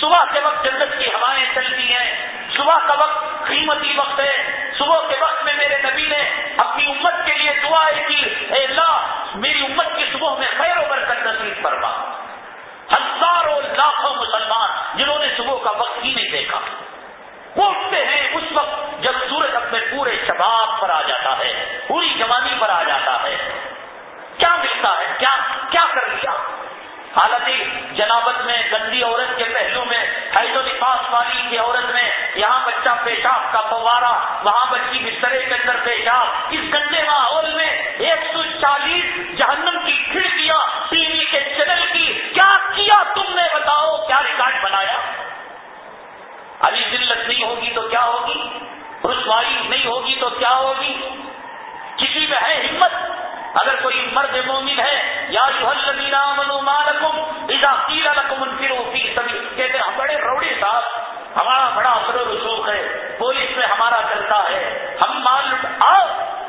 صبح کے وقت جنت کی ہوائیں چلتی ہیں۔ صبح کا وقت قیمتی وقت ہے۔ صبح کے وقت میں میرے نبی نے اپنی امت کے لیے دعائیں کی، اے اللہ، میری امت کی صبح میں خیر و برکت نصیب فرما۔ ہزاروں لاکھوں مسلمان جنہوں نے صبح کا وقت ہی نہیں دیکھا۔ وہ اٹھتے ہیں اس وقت جب سورج اپنے پورے شباب پر آ جاتا ہے، پوری جوانی پر آ جاتا ہے۔ کیا ملتا ہے؟ کیا کیا کر لیا؟ حالت جنابت میں، گندی عورت کے پہلو میں، حیض و نفاس والی کی عورت میں، یہاں بچہ پیشاب کا فوارا وہاں بچی بسترے کے اندر پیشاب، اس گندے ماحول میں ایک سو چالیس جہنم کی کھڑکیاں ٹی وی کے چینل کی، کیا کیا تم نے بتاؤ؟ کیا ریکارڈ بنایا؟ ابھی ذلت نہیں ہوگی تو کیا ہوگی؟ رسوائی نہیں ہوگی تو کیا ہوگی؟ کسی میں ہے ہمت؟ اگر کوئی مرد مومن ہے، یا کہتے ہیں بڑے روڑی صاحب، ہمارا بڑا اثر و رسوخ ہے، پولیس میں ہمارا چلتا ہے، ہم مال آؤ،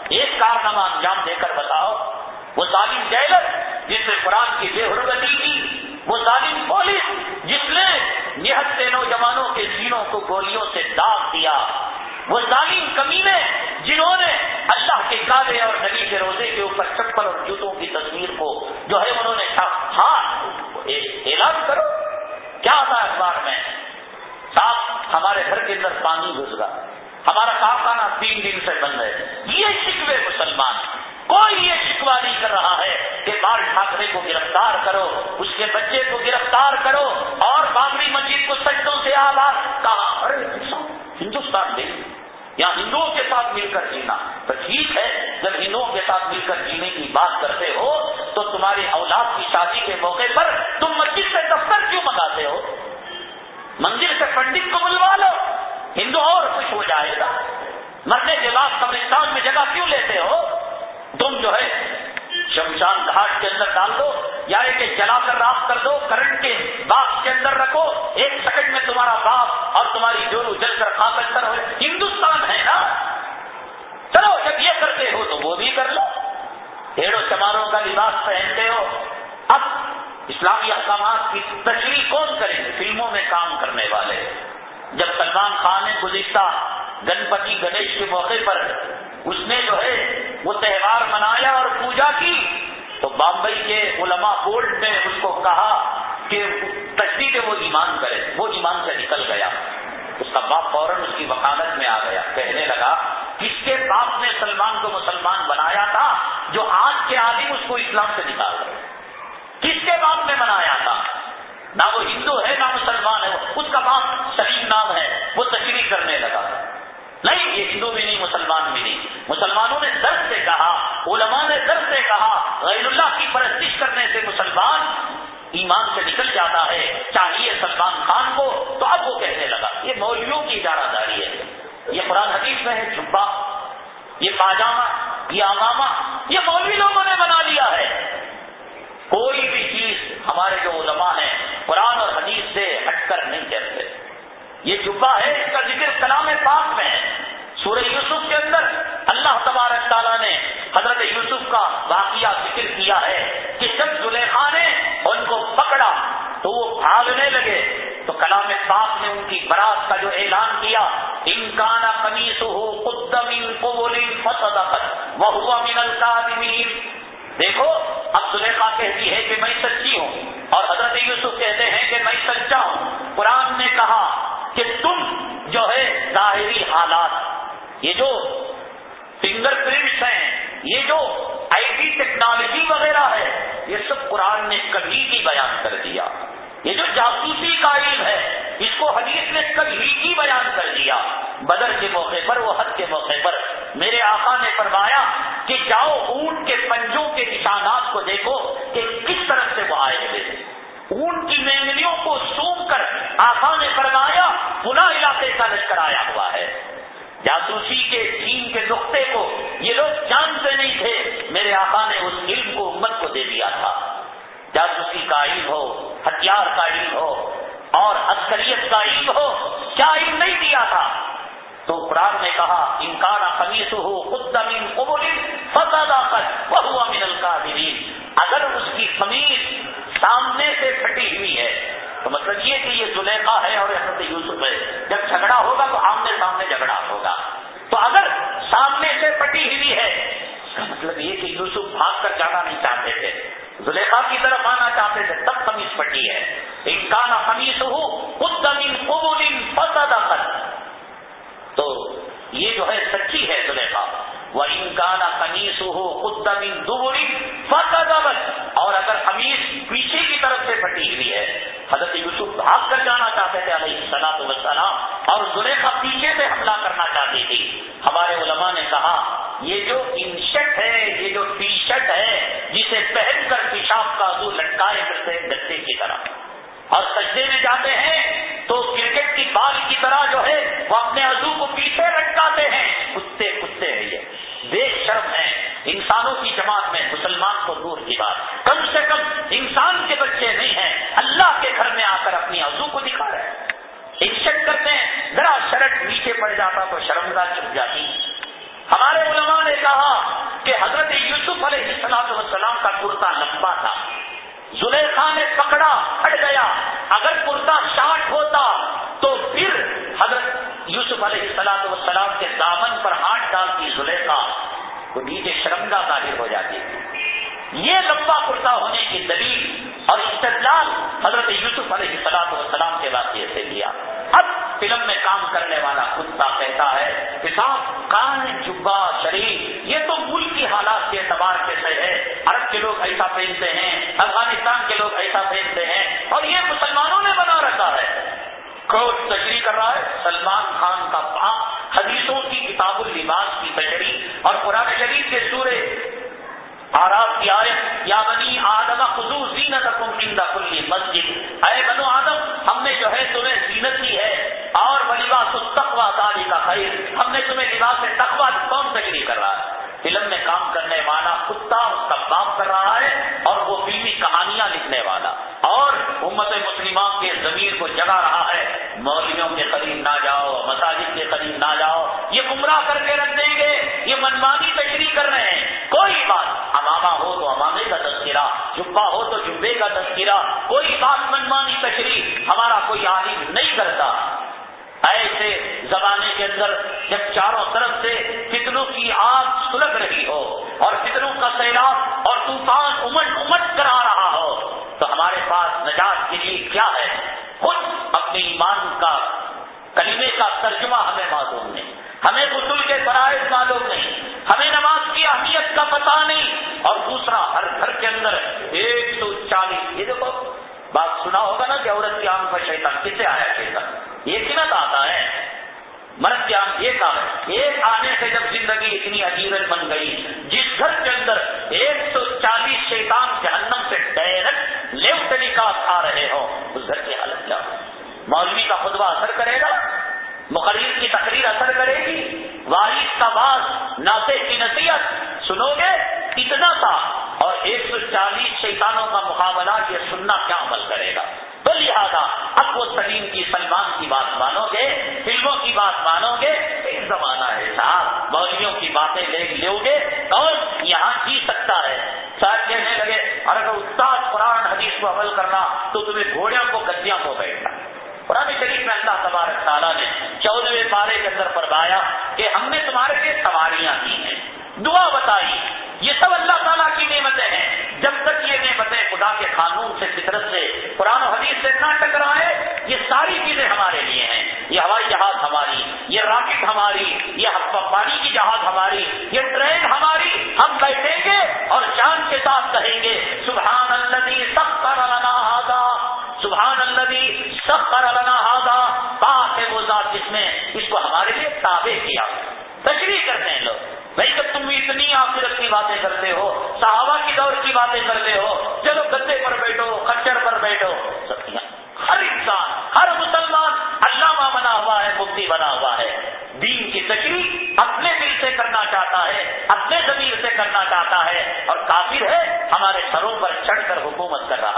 ایک کارنامہ انجام دے کر بتاؤ، وہ ظالم جیلر جس نے قرآن کی بے حرمتی کی، وہ ظالم پولیس جس نے نہتے نوجوانوں کے سینوں کو گولیوں سے داغ دیا۔ وہ ظالم کمینے جنہوں نے اللہ کے کالے اور نبی کے روزے کے اوپر چپل اور جوتوں کی تصویر کو جو ہے انہوں نے کہا ہاں اعلان کرو۔ کیا آتا ہے اخبار میں؟ صاف ہمارے گھر کے اندر پانی گھس گا ہمارا کارخانہ تین دن سے بند ہے۔ یہ شکوے مسلمان، کوئی یہ شکوا نہیں کر رہا ہے کہ بال ٹھاکرے کو گرفتار کرو، اس کے بچے کو گرفتار کرو اور بابری مسجد کو سجدوں سے آباد۔ کہا ارے ہندوستان دیکھ یا ہندوؤں کے ساتھ مل کر جینا۔ تو ٹھیک ہے، جب ہندوؤں کے ساتھ مل کر جینے کی بات کرتے ہو، تو تمہاری اولاد کی شادی کے موقع پر تم مسجد سے دفتر کیوں منگاتے ہو؟ مندر سے پنڈت کو بلوا لو، ہندو اور خوش ہو جائے گا۔ مرنے کے بعد قبرستان میں جگہ کیوں لیتے ہو؟ تم جو ہے، شمشان گھاٹ کے اندر ڈال دو، یا ایک جلا کر راف کر دو، کرنٹ کے باغ کے اندر رکھو، ایک سیکنڈ میں تمہارا باپ تمہاری جورو جل کر خاک اندر ہو ہندوستان ہے نا؟ چلو، جب یہ کرتے ہو تو وہ بھی کر لو۔ ہیڑو چماروں کا لباس پہنتے ہو۔ اب اسلامی احکامات کی تشریح کون کریں؟ گے فلموں میں کام کرنے والے۔ جب سلمان خان نے گزشتہ گنپتی گنیش کے موقع پر اس نے جو ہے وہ تہوار منایا اور پوجا کی، تو بامبئی کے علماء بورڈ نے اس کو کہا کہ تشریح وہ ایمان کرے وہ ایمان باپ فوراً اس کی وکالت میں آ گیا، کہنے لگا، کس کے باپ نے سلمان کو مسلمان بنایا تھا جو آج کے عالم اس کو اسلام سے نکال رہے کس کے باپ نے بنایا تھا؟ نہ وہ ہندو ہے، نہ مسلمان ہے اس کا باپ سلیم نام ہے، وہ تشریح کرنے لگا۔ نہیں، یہ ہندو بھی نہیں، مسلمان بھی نہیں۔ مسلمانوں نے درد سے کہا، علماء نے درد سے کہا، غیر اللہ کی پرستش کرنے سے مسلمان ایمان سے نکل جاتا ہے، چاہیے سلمان خان کو، تو اب وہ کہنے لگا، یہ مولویوں کی اجارہ داری ہے۔ یہ قرآن حدیث میں ہے، جھبا، یہ پاجامہ یہ امامہ یہ مولوی لوگوں نے بنا لیا ہے۔ کوئی بھی چیز ہمارے جو علماء ہیں، قرآن اور حدیث سے ہٹ کر نہیں کرتے یہ جبا ہے، اس کا ذکر کلام پاک میں ہے۔ سورہ یوسف کے اندر اللہ تبارک تعالیٰ نے حضرت یوسف کا واقعہ ذکر کیا ہے کہ جب زلیخا نے ان کو پکڑا تو وہ بھاگنے لگے تو کلام پاک نے ان کی برات کا جو اعلان کیا انکانا کمیس ہو قدم وہ من دیکھو، اب زلیخا کہتی ہے کہ میں سچی ہوں اور حضرت یوسف کہتے ہیں کہ میں سچا ہوں۔ قرآن نے کہا کہ تم جو ہے ظاہری حالات یہ جو فنگر پرنٹس ہیں، یہ جو آئی ٹی ٹیکنالوجی وغیرہ ہے، یہ سب قرآن نے کبھی بھی بیان کر دیا۔ یہ جو جاسوسی کا علم ہے، اس کو حدیث نے کبھی ہی بیان کر دیا۔ بدر کے موقع پر وہ حد کے موقع پر میرے آقا نے فرمایا کہ جاؤ اونٹ کے پنجوں کے نشانات کو دیکھو کہ کس طرح سے وہ آئے ہوئے اونٹ کی مینگلیوں کو سونگ کر آقا نے فرمایا پناہ علاقے کا لشکر آیا ہوا ہے۔ جاسوسی کے چین کے نقطے کو یہ لوگ جانتے نہیں تھے۔ میرے آقا نے اس علم کو امت کو دے دیا تھا۔ جاسوسی کا علم ہو، ہتھیار کا علم ہو، اور عسکریت کا علم ہو، کیا علم نہیں دیا تھا؟ تو قرآن نے کہا انکان خمیس ہو خود زمین قبول فساد بہو امین القادرین۔ اگر اس کی خمیز سامنے سے پھٹی ہوئی ہے تو مطلب یہ کہ یہ زلیخا ہے اور حضرت یوسف ہے۔ جب جھگڑا ہوگا تو آمنے سامنے جھگڑا ہوگا۔ تو اگر سامنے سے پٹی ہوئی ہے، اس کا مطلب یہ کہ یوسف بھاگ کر جانا نہیں چاہتے تھے۔ زلیخا کی طرف آنا چاہتے تھے، تب خمیز پٹی ہے۔ انکان خمیز ہو خود قبول فسد تو یہ جو ہے، سچی ہے زلیخا۔ وہ انکان خمیس ہو خود اور اگر خمیز پیچھے کی طرف سے پھٹی ہوئی ہے، حضرت یوسف بھاگ کر جانا چاہتے تھے علیہ السلام وسلام اور زلیخا پیچھے سے حملہ کرنا چاہتی تھی۔ ہمارے علماء نے کہا، یہ جو انشٹ ہے، یہ جو ٹی شرٹ ہے، جسے پہن کر پیشاب کا عزو لٹکائے کرتے گتے کی طرح۔ اور سجدے میں جاتے ہیں، تو کرکٹ کی بال کی طرح جو ہے، وہ اپنے عزو کو پیچھے لٹکاتے ہیں۔ کتے کتے بے شرم ہے، انسانوں کی جماعت میں مسلمان کو دور کی بات۔ کم سے کم انسان کے بچے نہیں ہیں، اللہ کے گھر میں آ کر اپنی عزو کو دکھا رہے ہیں۔ عزت کرتے ہیں، ذرا شرٹ نیچے پڑ جاتا تو شرمگاہ چھپ جاتی۔ ہمارے علماء نے کہا کہ حضرت یوسف علیہ السلام وسلام کا کرتا لمبا تھا۔ زلیخا نے پکڑا ہٹ گیا۔ اگر کرتا شارٹ ہوتا تو پھر حضرت یوسف علیہ السلام وسلام کے دامن پر ہاتھ ڈالتی زلیخا وہ نیچے شرمگا ظاہر ہو جاتی۔ یہ لمبا کرتا ہونے کی دلیل اور استدلال حضرت یوسف علیہ السلام وسلام کے واقعے سے لیا۔ اب فلم میں کام کرنے والا کتا کہتا ہے کہ کان جبا شریف یہ تو ملک کی حالات کے اعتبار سے ہے۔ عرب کے لوگ ایسا پہنتے ہیں، افغانستان کے لوگ ایسا پہنتے ہیں اور یہ مسلمانوں نے بنا رکھا ہے۔ کوٹ تشریح کر رہا ہے؟ سلمان خان کا پاک حدیثوں کی کتاب اللباس کی تشریح اور قرآن شریف کے سورے آراب کی آیت، یا بنی آدم خزو زینت زینت کلی مسجد۔ اے بنو آدم، ہم نے جو ہے تمہیں زینت دی ہے اور بلباس تقوا داری کا خیر۔ ہم نے تمہیں لباس تقوا کون تشریح کر رہا ہے۔ فلم میں کام کرنے والا کتا اس کا کام کر رہا ہے اور وہ فلمی کہانیاں لکھنے والا۔ اور امت مسلمان کے ضمیر کو جگا رہا ہے۔ مولویوں کے قریب نہ جاؤ، مساجد کے قریب نہ جاؤ۔ یہ گمراہ کر کے رکھ دیں گے۔ یہ منمانی تشریح کر رہے ہیں۔ امامہ ہو تو امامے کا تذکرہ جبا ہو تو جبے کا تذکرہ، کوئی بات منمانی تشریح ہمارا کوئی عالم نہیں کرتا۔ ایسے زمانے کے اندر جب چاروں طرف سے فتنوں کی آگ سلگ رہی ہو اور فتنوں کا سیلاب اور طوفان امن امن عمل کرنا تو تمہیں گھوڑیاں کو گدیاں کو بیٹھنا قرآن شریف میں اللہ تبارک تعالیٰ نے چودہ پارے کے اندر فرمایا کہ ہم نے تمہارے لیے سواریاں کی ہیں۔ دعا بتائی۔ یہ سب اللہ تعالیٰ کی نعمتیں ہیں۔ جب تک یہ نعمتیں خدا کے قانون سے، فطرت سے، قرآن و حدیث سے نہ ٹکرائے، یہ ساری چیزیں ہمارے لیے ہیں۔ یہ ہوائی جہاز ہماری، یہ راکٹ ہماری، یہ پانی کی جہاز ہماری، یہ ٹرین ہماری، ہم بیٹھیں گے اور چاند کے ساتھ کہیں گے کر حکومت کر رہا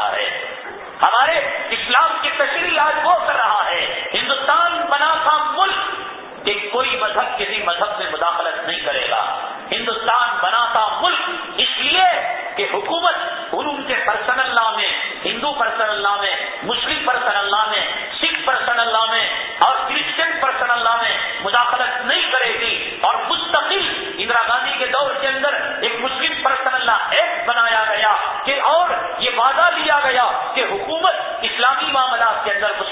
general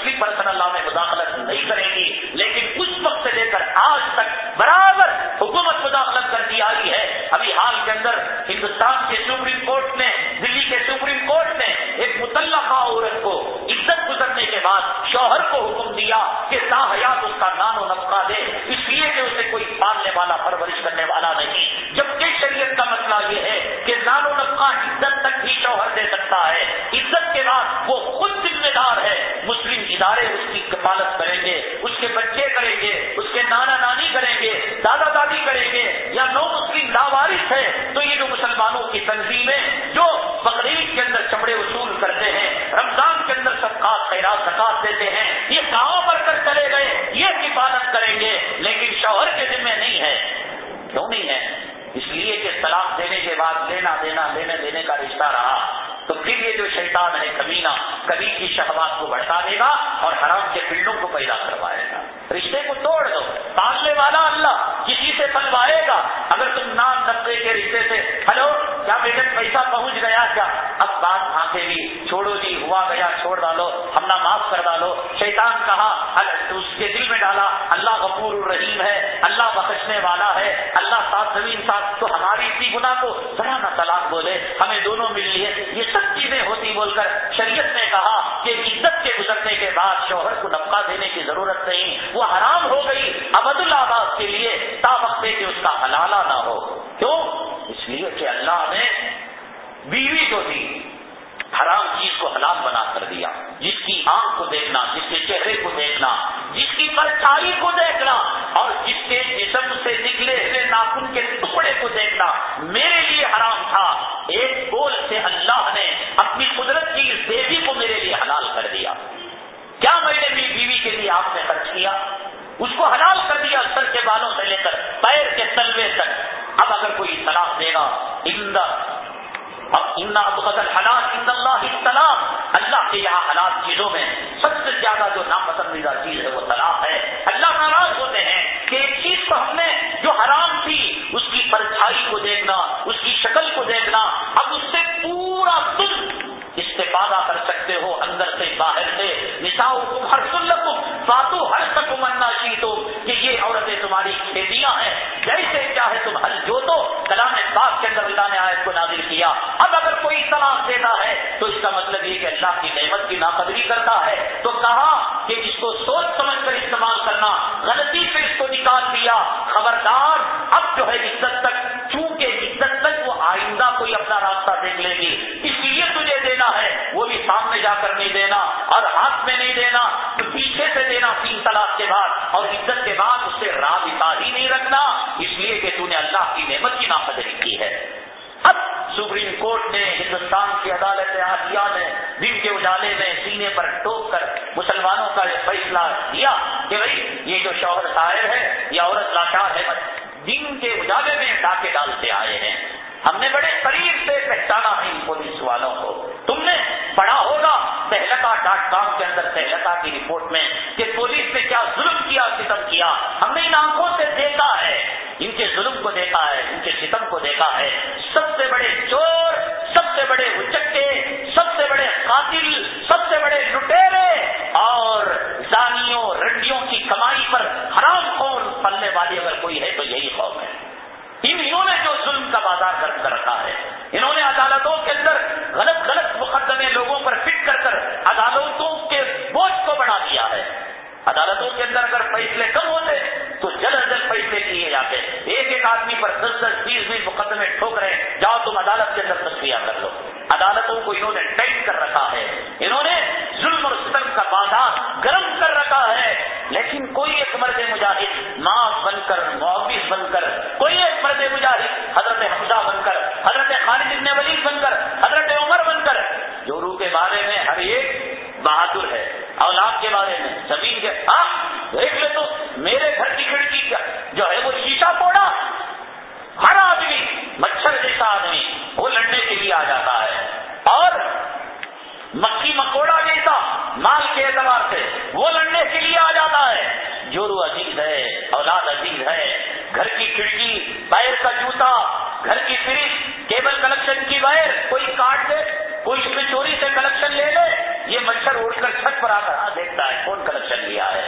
کے یہاں حالات چیزوں میں سب سے زیادہ جو ناپسندیدہ چیز ہے وہ طلاق ہے۔ اللہ ناراض ہوتے ہیں کہ ایک چیز کو ہم نے جو حرام تھی، اس کی پرچھائی کو دیکھنا، اس کی شکل کو دیکھنا، اب اس سے پورا دل استفادہ کر سکتے ہو اندر سے باہر سے۔ نشاؤ ہر سلک باتوں ہر تک منا تو کہ یہ عورتیں تمہاری کھیتیاں ہیں۔ جیسے چاہے تم ہر جو تو۔ کلام پاک کے اندر اللہ نے آیت کو نازل کیا۔ اب اگر کوئی طلاق دیتا ہے تو اس کا مطلب اللہ کی نعمت کی ناقدری کرتا ہے تو کہا کہ اس کو سوچ سمجھ کر استعمال کرنا، غلطی سے اس کو نکال دیا۔ خبردار، اب جو ہے عزت تک، چونکہ عزت تک وہ آئندہ کوئی اپنا راستہ دیکھ لے گی۔ کھڑکی پیر کا جوتا، گھر کی فریج، کیبل کنیکشن کی وائر، کوئی کاٹ دے کوئی اس میں چوری سے کنیکشن لے لے، یہ مچھر اڑ کر چھت پر آ کر دیکھتا ہے، کون کنیکشن لیا ہے؟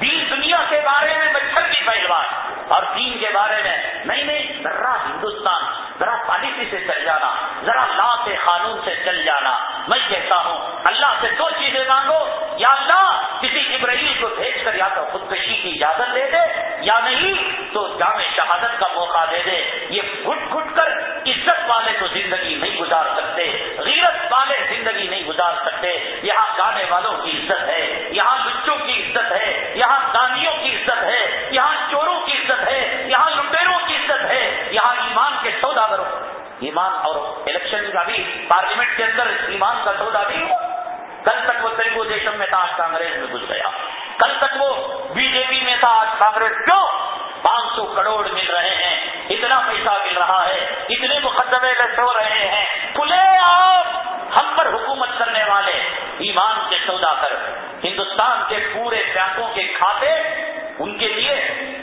دین دنیا کے بارے میں مچھر کی پہلوان اور دین کے بارے میں نہیں نہیں، ذرا ہندوستان، ذرا پالیسی سے چل جانا، ذرا لا سے قانون سے چل جانا میں کہتا ہوں، اللہ سے دو چیزیں مانگو، یا اللہ کسی ابراہیل کو بھیج کر یا تو خودکشی کی اجازت دے دے، یا نہیں تو جامع شہادت کا موقع دے دے۔ یہ گھٹ گھٹ کر عزت والے تو زندگی نہیں گزار سکتے، غیرت والے زندگی نہیں گزار سکتے۔ یہاں گانے والوں کی عزت ہے، یہاں بچوں کی عزت ہے، یہاں دانیوں کی عزت ہے، یہاں چوروں کی عزت ہے، یہاں لٹیروں کی عزت ہے، یہاں ایمان کے سوداگروں ایمان اور الیکشن کا بھی پارلیمنٹ کے اندر ایمان کا سودا بھی ہوا۔ کل تک وہ تلگو دیشم میں تھا، آج کانگریس میں گھس گیا۔ کل تک وہ بی جے پی میں تھا، آج کانگریس کیوں؟ پانچ سو کروڑ مل رہے ہیں، اتنا پیسہ مل رہا ہے، اتنے مقدمے ہو رہے ہیں۔ کھلے آپ! ہم پر حکومت کرنے والے ایمان کے سودا کر، ہندوستان کے پورے بینکوں کے کھاتے ان کے لیے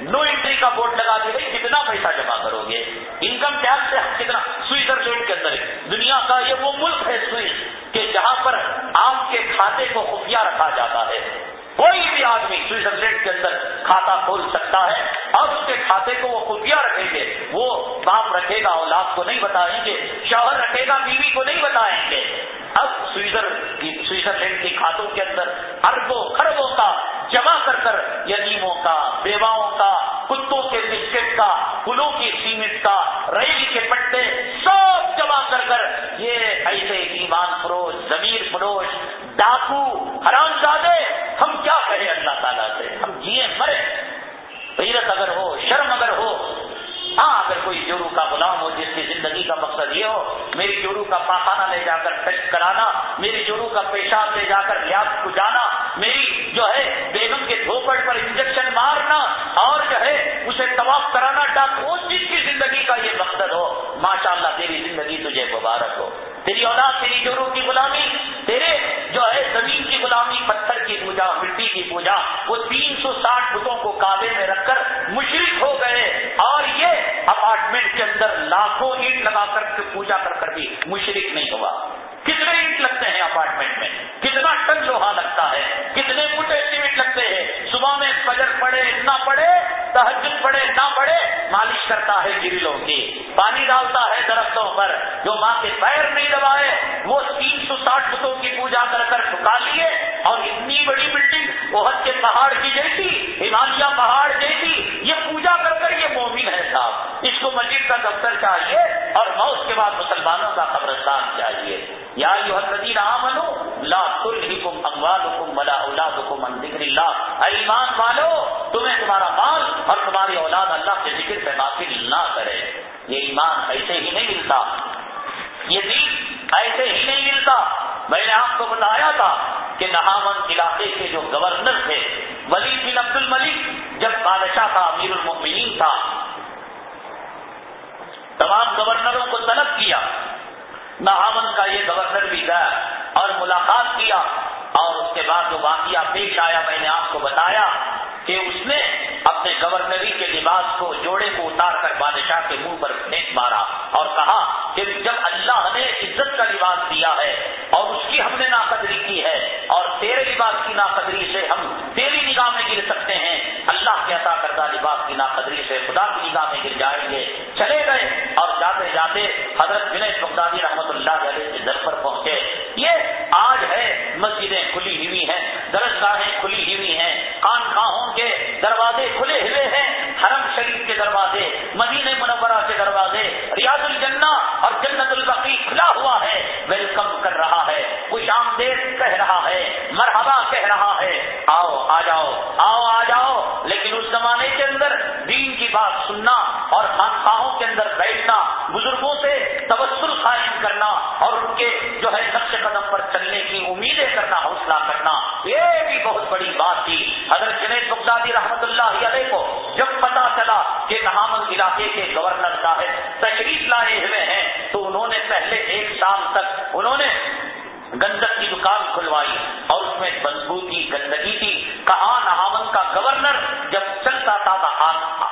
نو انٹری کا بورڈ لگا دے بھائی کتنا پیسہ جمع کرو گے؟ انکم ٹیکس سے کتنا؟ سوئٹزرلینڈ کے اندر دنیا کا یہ وہ ملک ہے سوئس کہ جہاں پر آپ کے کھاتے کو خفیہ رکھا جاتا ہے۔ کوئی بھی آدمی سوئٹزرلینڈ کے اندر کھاتا کھول سکتا ہے، اور اس کے کھاتے کو وہ خفیہ رکھیں گے۔ وہ باپ رکھے گا، اولاد کو نہیں بتائیں گے، شوہر رکھے گا، بیوی کو نہیں بتائیں گے۔ اب سوئٹزرلینڈ کے کھاتوں کے اندر اربوں خربوں کا جمع کر کر یتیموں کا، بیواؤں کا، کتوں کے بسکٹ کا پلوں کی سیمنٹ کا، ریل کے پٹے سب جمع کر کر یہ ایسے ایمان فروش زمیر فروش، ڈاکو حرام زادے ہم کیا کہیں اللہ تعالیٰ سے؟ ہم جیے مرے۔ غیرت اگر ہو، شرم اگر ہو ہاں اگر کوئی جورو کا غلام ہو، جس کی زندگی کا مقصد یہ ہو، میری جورو کا پاخانہ لے جا کر ٹیسٹ کرانا، میری جورو کا پیشاب لے جا کر لیاب کو جانا میری جو ہے بیگم کے دھوپڑ پر انجیکشن مارنا، اور جو ہے اسے طواف کرانا، ڈاک اس چیز کی زندگی کا یہ مقصد ہو۔ ماشاء اللہ تیری زندگی تجھے مبارک ہو۔ تیری اولاد، تیری جورو کی غلامی، تیرے جو ہے زمین کی غلامی، پتھر کی پوجا، مٹی کی پوجا وہ تین سو ساٹھ بتوں کو کابے میں رکھ کر مشرق ہو گئے اور یہ اپارٹمنٹ کے اندر لاکھوں اینٹ لگا کر پوجا کر کر بھی مشرق نہیں ہوا۔ کتنے اینٹ لگتے ہیں اپارٹمنٹ میں؟ کتنا ٹن لوہا لگتا ہے؟ کتنے موٹے سیمنٹ لگتے ہیں؟ صبح میں فجر پڑ تحجد پڑے نہ پڑے، مالش کرتا ہے گرلوں کی۔ پانی ڈالتا ہے درختوں پر۔ جو ماں کے پیر نہیں دبائے، وہ تین سو ساٹھ بتوں کی پوجا کر کر ٹھکا لیے اور اتنی بڑی بلڈنگ بہت کے پہاڑ کی جیسی، ہمالیہ پہاڑ جیسی، یہ پوجا کر کر یہ مومن ہے صاحب۔ اس کو مسجد کا دفتر چاہیے اور موت کے بعد مسلمانوں کا قبرستان چاہیے۔ یا جو حدین لا تلحکم اموالکم ولا اولادکم من ذکر اللہ۔ ایمان والو، تمہیں تمہارا مال اور تمہاری اولاد اللہ کے ذکر سے باطل نہ کرے۔ یہ ایمان ایسے ہی نہیں ملتا۔ یہ دین ایسے ہی نہیں ملتا۔ میں نے آپ کو بتایا تھا کہ نہامن علاقے کے جو گورنر تھے، ولی بن عبد الملک، جب بادشاہ کا امیر المؤمنین تھا، تمام گورنروں کو طلب کیا، نہامن کا یہ گورنر بھی گیا اور ملاقات کیا اور اس کے بعد جو واقعہ پیش آیا، میں نے آپ کو بتایا کہ اس نے اپنے گورنری کے لباس کو جوڑے کو اتار کر بادشاہ کے منہ پر پھینک مارا اور کہا کہ جب اللہ نے عزت کا لباس دیا ہے اور اس کی ہم نے ناقدری کی ہے اور تیرے لباس کی ناقدری سے ہم تیری نگاہ میں گر سکتے ہیں، اللہ کے عطا کردہ لباس کی ناقدری سے خدا کی نگاہ میں گر جائیں گے۔ چلے گئے اور جاتے جاتے حضرت جنید بغدادی رحمت اللہ علیہ کے در پر پہنچے۔ یہ مسجدیں کھلی ہوئی ہیں درسگاہیں کھلی ہوئی ہیں خانخواہوں کے دروازے کھلے ہوئے ہیں، حرم شریف کے دروازے، مدینہ منورہ کے دروازے، ریاض الجنہ اور جنت البقی کھلا ہوا ہے، ویلکم کر رہا ہے، خوش آمدید کہہ رہا ہے، مرحبا کہہ رہا ہے، آؤ، آ جاؤ، آؤ، آ جاؤ، لیکن اس زمانے کے اندر دین کی بات سننا اور خانخواہوں کے اندر بیٹھنا، بزرگوں سے تبصر قائم کرنا اور ان کے جو ہے یہ بھی بہت بڑی بات تھی۔ حضرت جنید بغدادی رحمت اللہ علیہ کو جب پتا چلا کہ نہامن علاقے کے گورنر صاحب تشریف لائے ہوئے ہیں، تو انہوں نے پہلے ایک سال تک انہوں نے گندک کی دکان کھلوائی اور اس میں بدبو کی گندگی تھی۔ کہاں نہاون کا گورنر جب چلتا تھا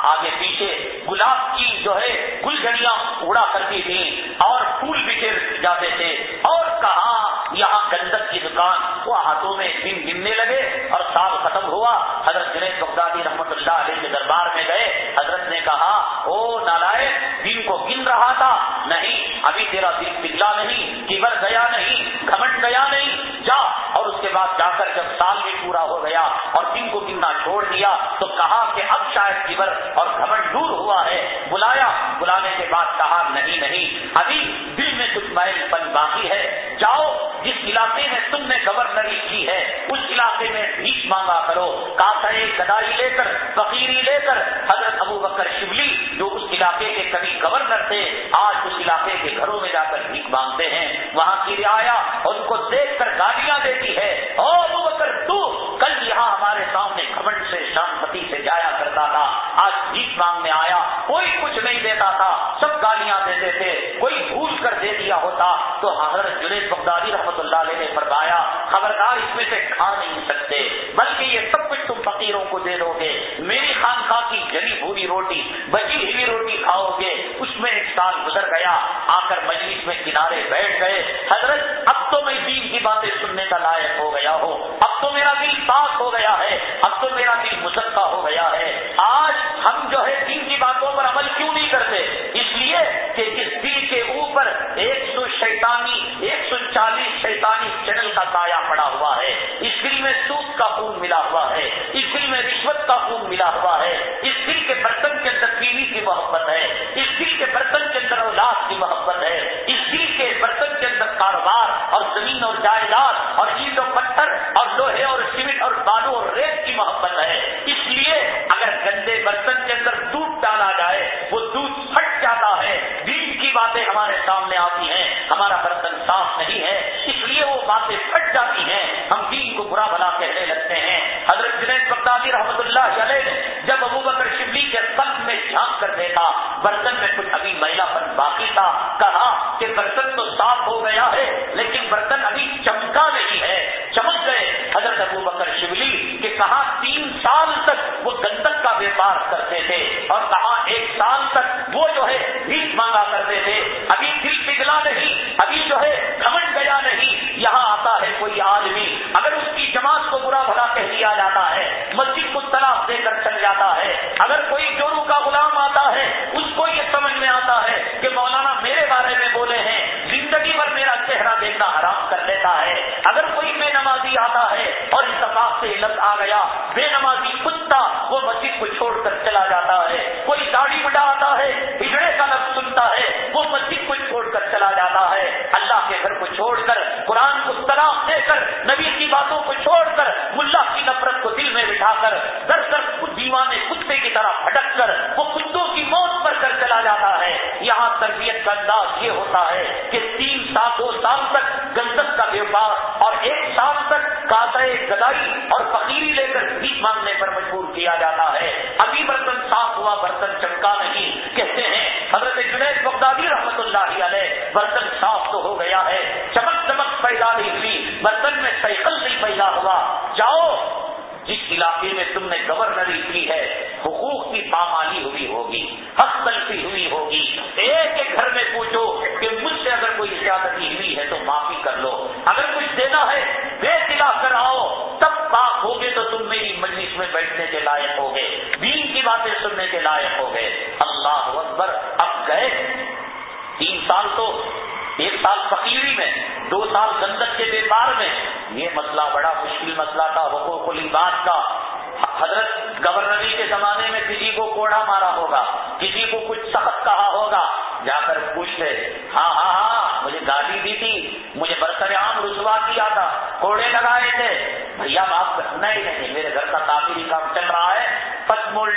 آگے پیچھے گلاب کی جو ہے گل گڑیاں اڑا کرتی تھی اور پھول بکھیر جاتے تھے۔ اور کہاں یہاں گندک کی دکان وہ ہاتھوں میں دن گننے لگے اور سال ختم ہوا۔ حضرت جنید بغدادی رحمت اللہ علیہ کے دربار میں گئے۔ حضرت نے کہا، او نالائ دن کو گن رہا تھا۔ نہیں، ابھی تیرا دل پگلا نہیں کیبر گیا نہیں گھمٹ گیا نہیں۔ جا۔ اور اس کے بعد جا کر جب سال بھی پورا ہو گیا اور دن کو گننا چھوڑ دیا، تو کہا کہ اب شاید کیبر اور گھمٹ دور ہوا ہے۔ بلایا۔ بلانے کے بعد کہا، نہیں نہیں، ابھی دل میں کچھ محل پن باقی ہے۔ جاؤ علاقے میں تم نے گورنری کی ہے، اس علاقے میں بھیک مانگا کرو۔ کاسرے گدائی لے کر، فقیری لے کر، حضرت ابو بکر شبلی جو اس علاقے کے کبھی گورنر تھے، آج اس علاقے کے گھروں میں جا کر بھیک مانگتے ہیں۔ وہاں کی رعایا ان کو دیکھ کر گالیاں دیتی ہے۔ او ابو بکر تو کل یہاں ہمارے سامنے گھمنڈ سے شام کوئی کچھ نہیں دیتا تھا، سب گالیاں دیتے تھے۔ کوئی بھول کر دے دیا ہوتا۔ تو حضرت جنید بغدادی رحمت اللہ علیہ نے فرمایا، خبردار اس میں سے کھا نہیں سکتے، بلکہ یہ سب کچھ تم فقیروں کو دے دو گے۔ میری خانخواہ کی جلی بھوری روٹی، بچی ہوئی روٹی کھاؤ گے۔ اس میں ایک سال گزر گیا، آ کر مجلس میں کنارے بیٹھ گئے۔ حضرت، اب تو میں دین کی باتیں سننے کا لائق ہو گیا ہو اب تو میرا دل صاف ہو گیا ہے۔ اب تو میرا دل مسکا عمل کیوں نہیں کرتے؟ اس لیے کہ اس دل کے اوپر ایک سو شیطانی، ایک سو چالیس شیطانی چینل کا سایہ پڑا ہوا ہے۔ اس دل میں سوت کا خون ملا ہوا ہے۔ اس دل میں رشوت کا خون ملا ہوا ہے۔ اس دل کے برتن کے اندر بیوی کی محبت ہے۔ اس دل کے برتن کے اندر اولاد کی محبت ہے۔ اس دل کے برتن کے اندر کاروبار اور زمین اور جائیداد برتن میں کچھ ابھی میلا پن باقی تھا، کہا کہ برتن تو صاف ہو گیا کو چھوڑ کر، قرآن کو طلاق دے کر، نبی کی باتوں کو چھوڑ کر، ملا کی نفرت کو دل میں بٹھا کر، در در دیوانے کتے کی طرح بھٹک کر، وہ کتوں کی موت پر کر چلا جاتا ہے۔ یہاں تربیت کا انداز یہ ہوتا ہے کہ تین سال دو سال تک گندک کا ویوپار اور ایک سال تک کاسے گدائی اور فقیری لے کر بھیک مانگنے پر مجبور کیا جاتا ہے ابھی برتن صاف ہوا برتن چمکا نہیں کہتے ہیں حضرت جنید بغدادی رحمت اللہ علیہ برتن صاف تو ہو گیا ہے۔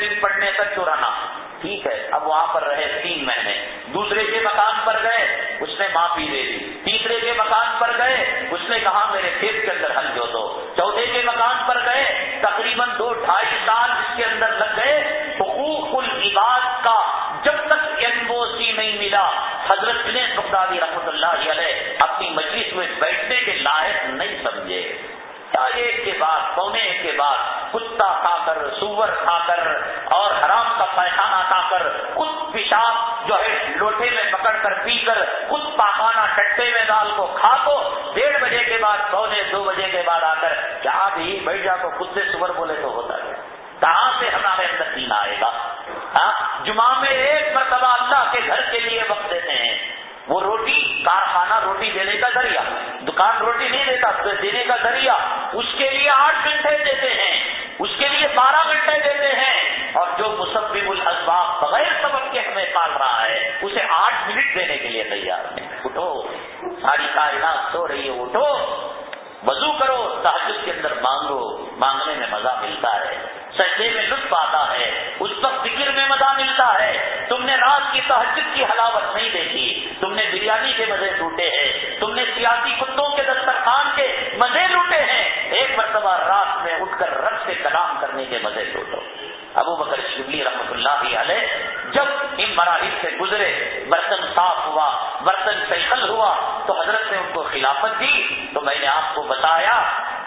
پس پڑھنے پڑنے تک چورانا ٹھیک ہے، اب وہاں پر رہے تین مہینے۔ دوسرے کے مکان پر گئے۔ کو کھا کو ڈیڑھ بجے کے بعد پونے دو بجے کے بعد آ کر کیا بھی بیٹھ جا تو خود سے صبح ساری کائنات سو رہی ہے، اٹھو، وضو کرو، تحجد کے اندر مانگو، مانگنے میں مزہ ملتا ہے، سجدے میں لطف آتا ہے، اس وقت فکر میں مزہ ملتا ہے، تم نے رات کی تحجد کی حلاوت نہیں دیکھی، تم نے بریانی کے مزے لوٹے ہیں، تم نے سیاسی کتوں کے دسترخوان کے مزے لوٹے ہیں، ایک مرتبہ رات میں اٹھ کر رب سے کلام کرنے کے مزے لوٹو۔ ابو بکر شبلی رحمت اللہ علیہ جب ان مراحل سے گزرے، برتن صاف ہوا، برتن سیکل ہوا، تو حضرت نے ان کو خلافت دی، تو میں نے آپ کو بتایا،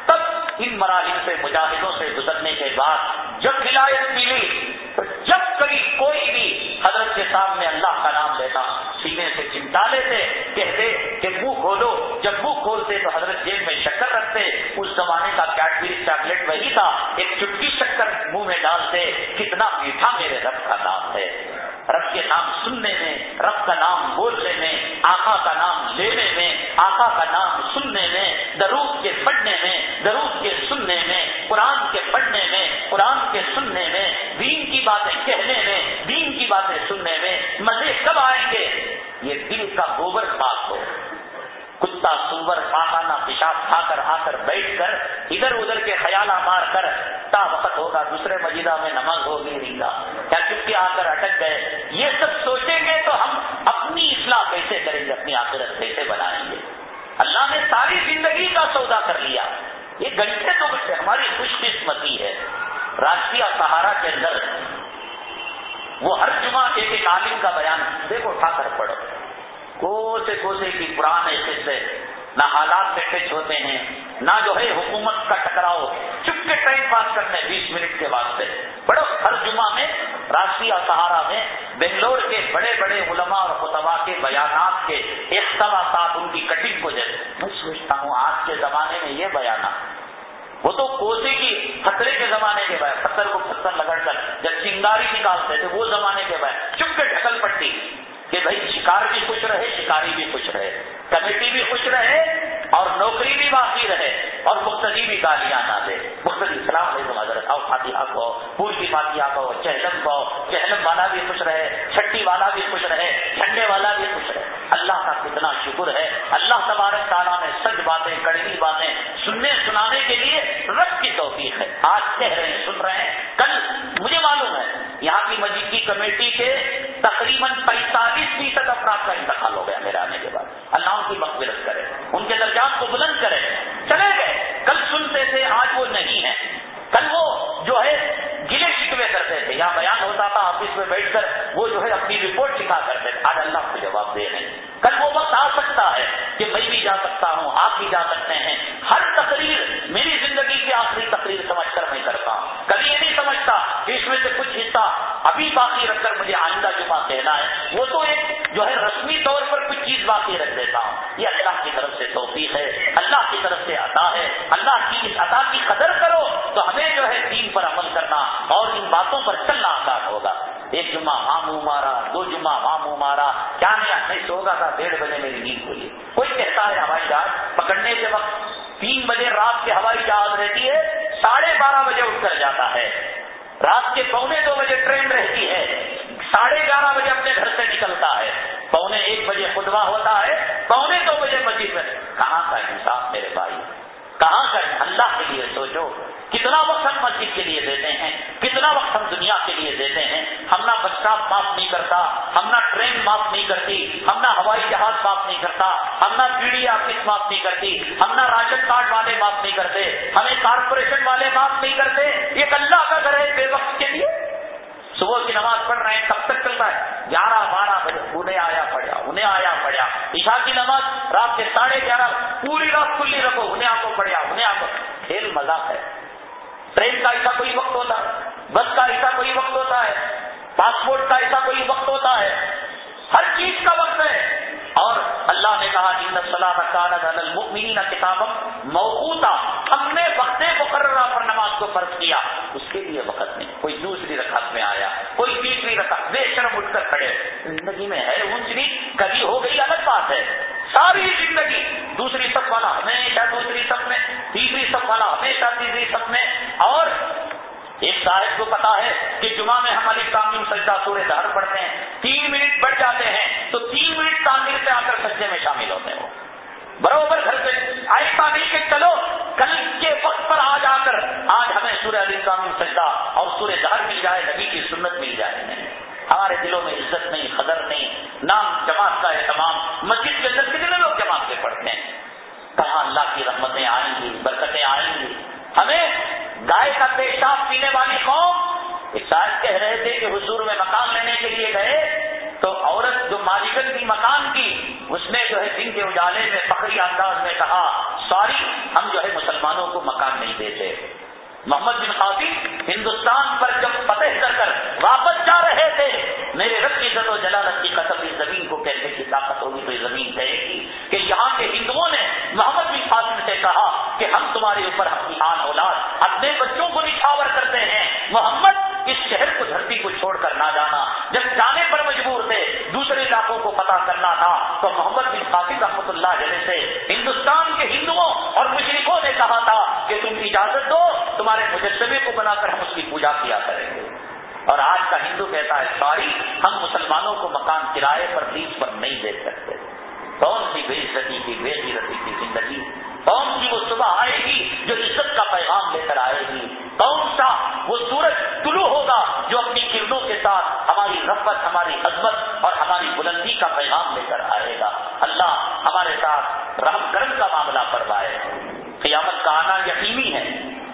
تب ان مراحل سے، مجاہدوں سے گزرنے کے بعد جب ہدایت ملی، تو جب کبھی کوئی بھی حضرت کے سامنے اللہ کا نام لیتا، سینے سے چمٹا لیتے، کہتے کہ منہ کھولو، جب منہ کھولتے تو حضرت جیب میں شکر رکھتے، اس زمانے کا کیڈبری چاکلیٹ وہی تھا، ایک چٹکی شکر منہ میں ڈالتے، کتنا میٹھا میرے رب کا نام ہے۔ رب کے نام سننے میں، رب کا نام بولنے میں، آقا کا نام لینے میں، آقا کا نام سننے میں، درود کے پڑھنے میں، درود کے سننے میں، قرآن کے پڑھنے میں، قرآن کے سننے میں، دین کی باتیں کہنے میں، دین کی باتیں سننے میں، مزے کب آئیں گے؟ یہ دل کا گوبر پاک ہو۔ کتا سور پاخانہ پیشاب کھا کر آ کر بیٹھ کر ادھر ادھر کے خیالہ مار کر تا وقت ہوگا، دوسرے مجیدہ میں نماز ہوگی ریگا کیا چپکے آ کر اٹک گئے؟ یہ سب سوچیں گے تو ہم اپنی اصلاح کیسے کریں گے؟ اپنی آخرت کیسے بنائیں گے؟ اللہ نے ساری زندگی کا سودا کر لیا۔ یہ گھنٹے تو بچے ہماری خوش قسمتی ہے۔ راشٹریہ سہارا کے اندر وہ ہر جمعہ ایک ایک عالم کا بیان، دیکھو اٹھا کر پڑھو۔ کوسے کوسے کی پرانے قصے، نہ حالات میں ٹچ ہوتے ہیں، نہ جو ہے حکومت کا ٹکراؤ۔ چپ کے ٹائم پاس کرنے بیس منٹ کے واسطے۔ بڑو ہر جمعہ میں راشٹریہ سہارا میں، بنگلور کے بڑے بڑے علماء اور خطبہ کے بیانات کے اختلافات ان کی کٹنگ کو جیسے میں سوچتا ہوں، آج کے زمانے میں یہ بیانات۔ وہ تو کوسے کی خطرے کے زمانے کے بعد پتھر کو پتھر لگڑ کر جب چنگاری نکالتے تھے، وہ زمانے کے بعد چپ کے ڈھکل پٹی۔ کہ بھائی شکار بھی خوش رہے، شکاری بھی خوش رہے۔ کمیٹی بھی خوش رہے اور نوکری بھی باقی رہے اور مختلف بھی گالیاں نہ دے۔ مختلف اسلام علیکم، حضرت اور فاتحہ کو پور کی فاتحہ کو چہلم کو چہلم والا بھی خوش رہے، چھٹی والا بھی خوش رہے جھنڈے والا بھی خوش رہے۔ اللہ کا کتنا شکر ہے۔ اللہ تبارک تعالیٰ نے سچ باتیں، کڑوی باتیں سننے، سنانے کے لیے رب کی توفیق ہے۔ آج کہہ رہے ہیں، سن رہے ہیں، کل مجھے معلوم ہے، یہاں کی مسجد کی کمیٹی کے تقریباً پینتالیس فیصد افراد کا انتقال ہو گیا میرے آنے کے بعد۔ اللہ ان کی مقبرت کرے، ان کے درجات کو بلند کرے۔ چلے گئے۔ کل سنتے تھے، آج وہ نہیں ہے کل وہ جو ہے گلے شکوے کرتے تھے۔ یا بیان ہوتا تھا، آفس میں بیٹھ کر وہ جو ہے اپنی رپورٹ لکھا کرتے تھے۔ آج اللہ کو جواب دے رہے ہیں۔ کل وہ وقت آ سکتا ہے کہ میں بھی جا سکتا ہوں، آپ بھی جا سکتے ہیں۔ ہر تقریر میری زندگی کی آخری تقریر سمجھ کر میں کرتا ہوں۔ کبھی یہ نہیں سمجھتا کہ اس میں سے کچھ حصہ ابھی باقی رکھ کر مجھے آئندہ جمعہ کہنا ہے۔ وہ تو ایک جو ہے رسمی طور پر کچھ چیز باقی رکھ دیتا ہوں۔ یہ اللہ کی طرف سے توفیق ہے، اللہ کی طرف سے عطا ہے۔ اللہ کی اس عطا کی قدر کرو تو ہمیں جو ہے دین پر عمل کرنا اور ان باتوں پر چلنا آسان ہوگا۔ ایک جمعہ ہاں منہ مارا، دو جمعہ ہاں منہ مارا۔ کیا نہیں سوگا تھا؟ ڈیڑھ بجے میری نیند کھلی۔ کوئی کہتا ہے ہوائی جہاز پکڑنے کے وقت رات کے پونے دو بجے ٹرین رہتی ہے، ساڑھے گیارہ بجے اپنے گھر سے نکلتا ہے۔ پونے ایک بجے خطبہ ہوتا ہے، پونے دو بجے مسجد میں۔ کہاں کا انصاف میرے بھائی؟ کہاں کا اللہ کے لیے سوچو۔ کتنا وقت ہم مسجد کے لیے دیتے ہیں؟ کتنا وقت ہم دنیا کے لیے دیتے ہیں؟ ہم نہ بچہ معاف نہیں کرتا، ہم نہ ٹرین معاف نہیں کرتی، ہم نہ ہوائی جہاز معاف نہیں کرتا، ہم نہ پی ڈی آفس معاف نہیں کرتی، ہم نہ راشن کارڈ والے معاف نہیں کرتے، ہمیں کارپوریشن والے معاف نہیں کرتے۔ یہ اللہ صبح کی نماز پڑھ رہے ہیں کب تک چل رہا ہے۔ گیارہ، بارہ بجے، انہیں آیا پڑیا انہیں آیا پڑیا عشا کی نماز رات کے ساڑھے گیارہ، پوری رات کھلی رکھو، انہیں آپ کو پڑیا انہیں آپ کھیل مذاق ہے۔ ٹرین کا ایسا کوئی وقت ہوتا ہے، بس کا ایسا کوئی وقت ہوتا ہے، پاسپورٹ کا ایسا کوئی وقت ہوتا ہے۔ ہر چیز کا وقت ہے۔ اور اللہ نے کہا جن صلاح المؤمنین کتاب موقوتا. ہم نے وقت مقررہ پر نماز کو فرض کیا۔ اس کے لیے وقت نہیں، کوئی دوسری رکعت میں آیا، کوئی تیسری رکعت بے شرم اٹھ کر کھڑے۔ زندگی میں ہے اونچنی کبھی ہو گئی الگ بات ہے۔ ساری زندگی دوسری سب والا، ہمیشہ دوسری سب میں، تیسری سب والا، ہمیشہ تیسری سب میں۔ اور ایک صاحب کو پتا ہے کہ جمعہ میں ہماری تعمیر سجدہ سورے دہر پڑھتے ہیں، تین منٹ بڑھ جاتے ہیں تو تین منٹ تعمیر سے آ کر سجدے میں شامل ہوتے ہیں برابر گھر سے آہستہ نہیں کہ چلو، کل کے وقت پر آج آ کر آج ہمیں سورہ علی تعمیر سجدہ اور سورہ دہر مل جائے، نبی کی سنت مل جائے۔ ہمارے دلوں میں عزت نہیں قدر نہیں، نام جماعت کا اہتمام، مسجد کے اندر کتنے لوگ جماعت کے پڑھتے ہیں؟ کہاں اللہ کی رحمتیں آئیں گی، برکتیں آئیں گی؟ ہمیں گائے کا پیشاب پینے والی قوم شاید کہہ رہے تھے کہ حضور میں مکان لینے کے لیے گئے تو عورت جو مالکن کی مکان کی، اس نے جو ہے دن کے اجالے میں، فخری انداز میں کہا، سوری، ہم جو ہے مسلمانوں کو مکان نہیں دیتے۔ محمد بن قاسم ہندوستان پر جب فتح کر کر واپس جا رہے تھے، میرے رب کی عزت و جلالت کی قسم اس زمین کو کہنے کی طاقت ہوگی تو یہ زمین کہے گی کہ یہاں کے ہندوؤں نے محمد بن قاسم سے کہا کہ ہم تمہارے اوپر اپنی آن اولاد، اپنے بچوں کو نچھاور کرتے ہیں۔ محمد اس شہر کو دھرتی کو چھوڑ کر نہ جانا۔ جب جانے پر مجبور تھے، دوسرے علاقوں کو پتا کرنا تھا۔ تو محمد بن قاسم رحمۃ اللہ جیسے سے ہندوستان کے ہندوؤں اور مشرقوں نے کہا تھا کہ تم اجازت دو، تمہارے مجسمے کو بنا کر ہم اس کی پوجا کیا کریں گے۔ اور آج کا ہندو کہتا ہے سوری ہم مسلمانوں کو مکان کرائے پر لیز پر نہیں دے سکتے۔ کون سی بے عزتی کی بے عزتی کی زندگی؟ کون سی وہ صبح آئے گی جو عزت کا پیغام لے کر آئے گی؟ کون سا وہ سورج طلوع ہوگا جو اپنی کرنوں کے ساتھ ہماری رفت ہماری عظمت اور ہماری بلندی کا پیغام لے کر آئے گا۔ اللہ ہمارے ساتھ رحم کرم کا معاملہ فرمائے۔ قیامت کا آنا یقینی ہے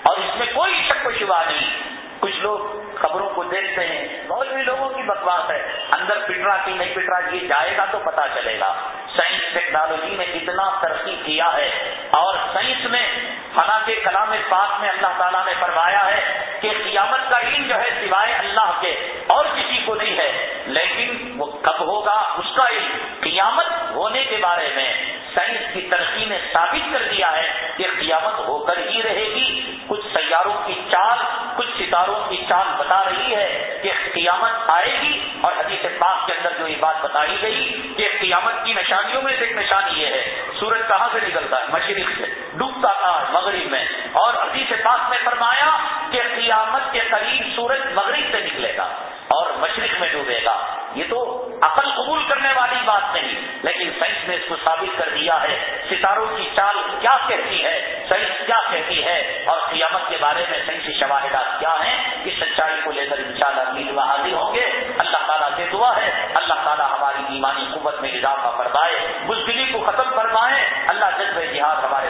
اور اس میں کوئی شک و شبہ نہیں۔ کچھ لوگ خبروں کو دیکھتے ہیں۔ بہت لوگوں کی بکواس ہے۔ اندر پٹرا کی نہیں پٹرا، یہ جائے گا تو پتا چلے گا۔ سائنس ٹیکنالوجی نے اتنا ترقی کیا ہے۔ اور سائنس میں فنا کے کلام پاک میں اللہ تعالیٰ نے فرمایا ہے کہ قیامت کا علم جو ہے سوائے اللہ کے اور کسی کو نہیں ہے۔ لیکن وہ کب ہوگا؟ اس کا علم قیامت ہونے کے بارے میں سائنس کی ترقی نے ثابت کر دیا ہے کہ قیامت ہو کر ہی رہے گی۔ کچھ سیاروں کی چال، کچھ ستاروں کی چال بتا رہی ہے کہ قیامت آئے گی اور حدیث پاک کے اندر جو یہ بات بتائی گئی کہ قیامت کی نشانیوں میں سے ایک نشانی یہ ہے۔ سورج کہاں سے نکلتا ہے؟ مشرق سے، ڈوبتا تھا مغرب میں۔ اور حدیث پاک میں فرمایا کہ قیامت کے قریب سورج مغرب سے نکلے گا۔ اور مشرق میں ڈوبے گا۔ یہ تو عقل قبول کرنے والی بات نہیں، لیکن سائنس نے اس کو ثابت کر دیا ہے۔ ستاروں کی چال کیا کہتی ہے؟ سائنس کیا کہتی ہے؟ اور قیامت کے بارے میں سائنسی شواہدات کیا ہیں؟ اس سچائی کو لے کر ان شاء اللہ حاضر ہوں گے۔ اللہ تعالیٰ سے دعا ہے۔ اللہ تعالیٰ ہماری ایمانی قوت میں اضافہ فرمائے بزدلی کو ختم فرمائے۔ اللہ جذب جہاد ہمارے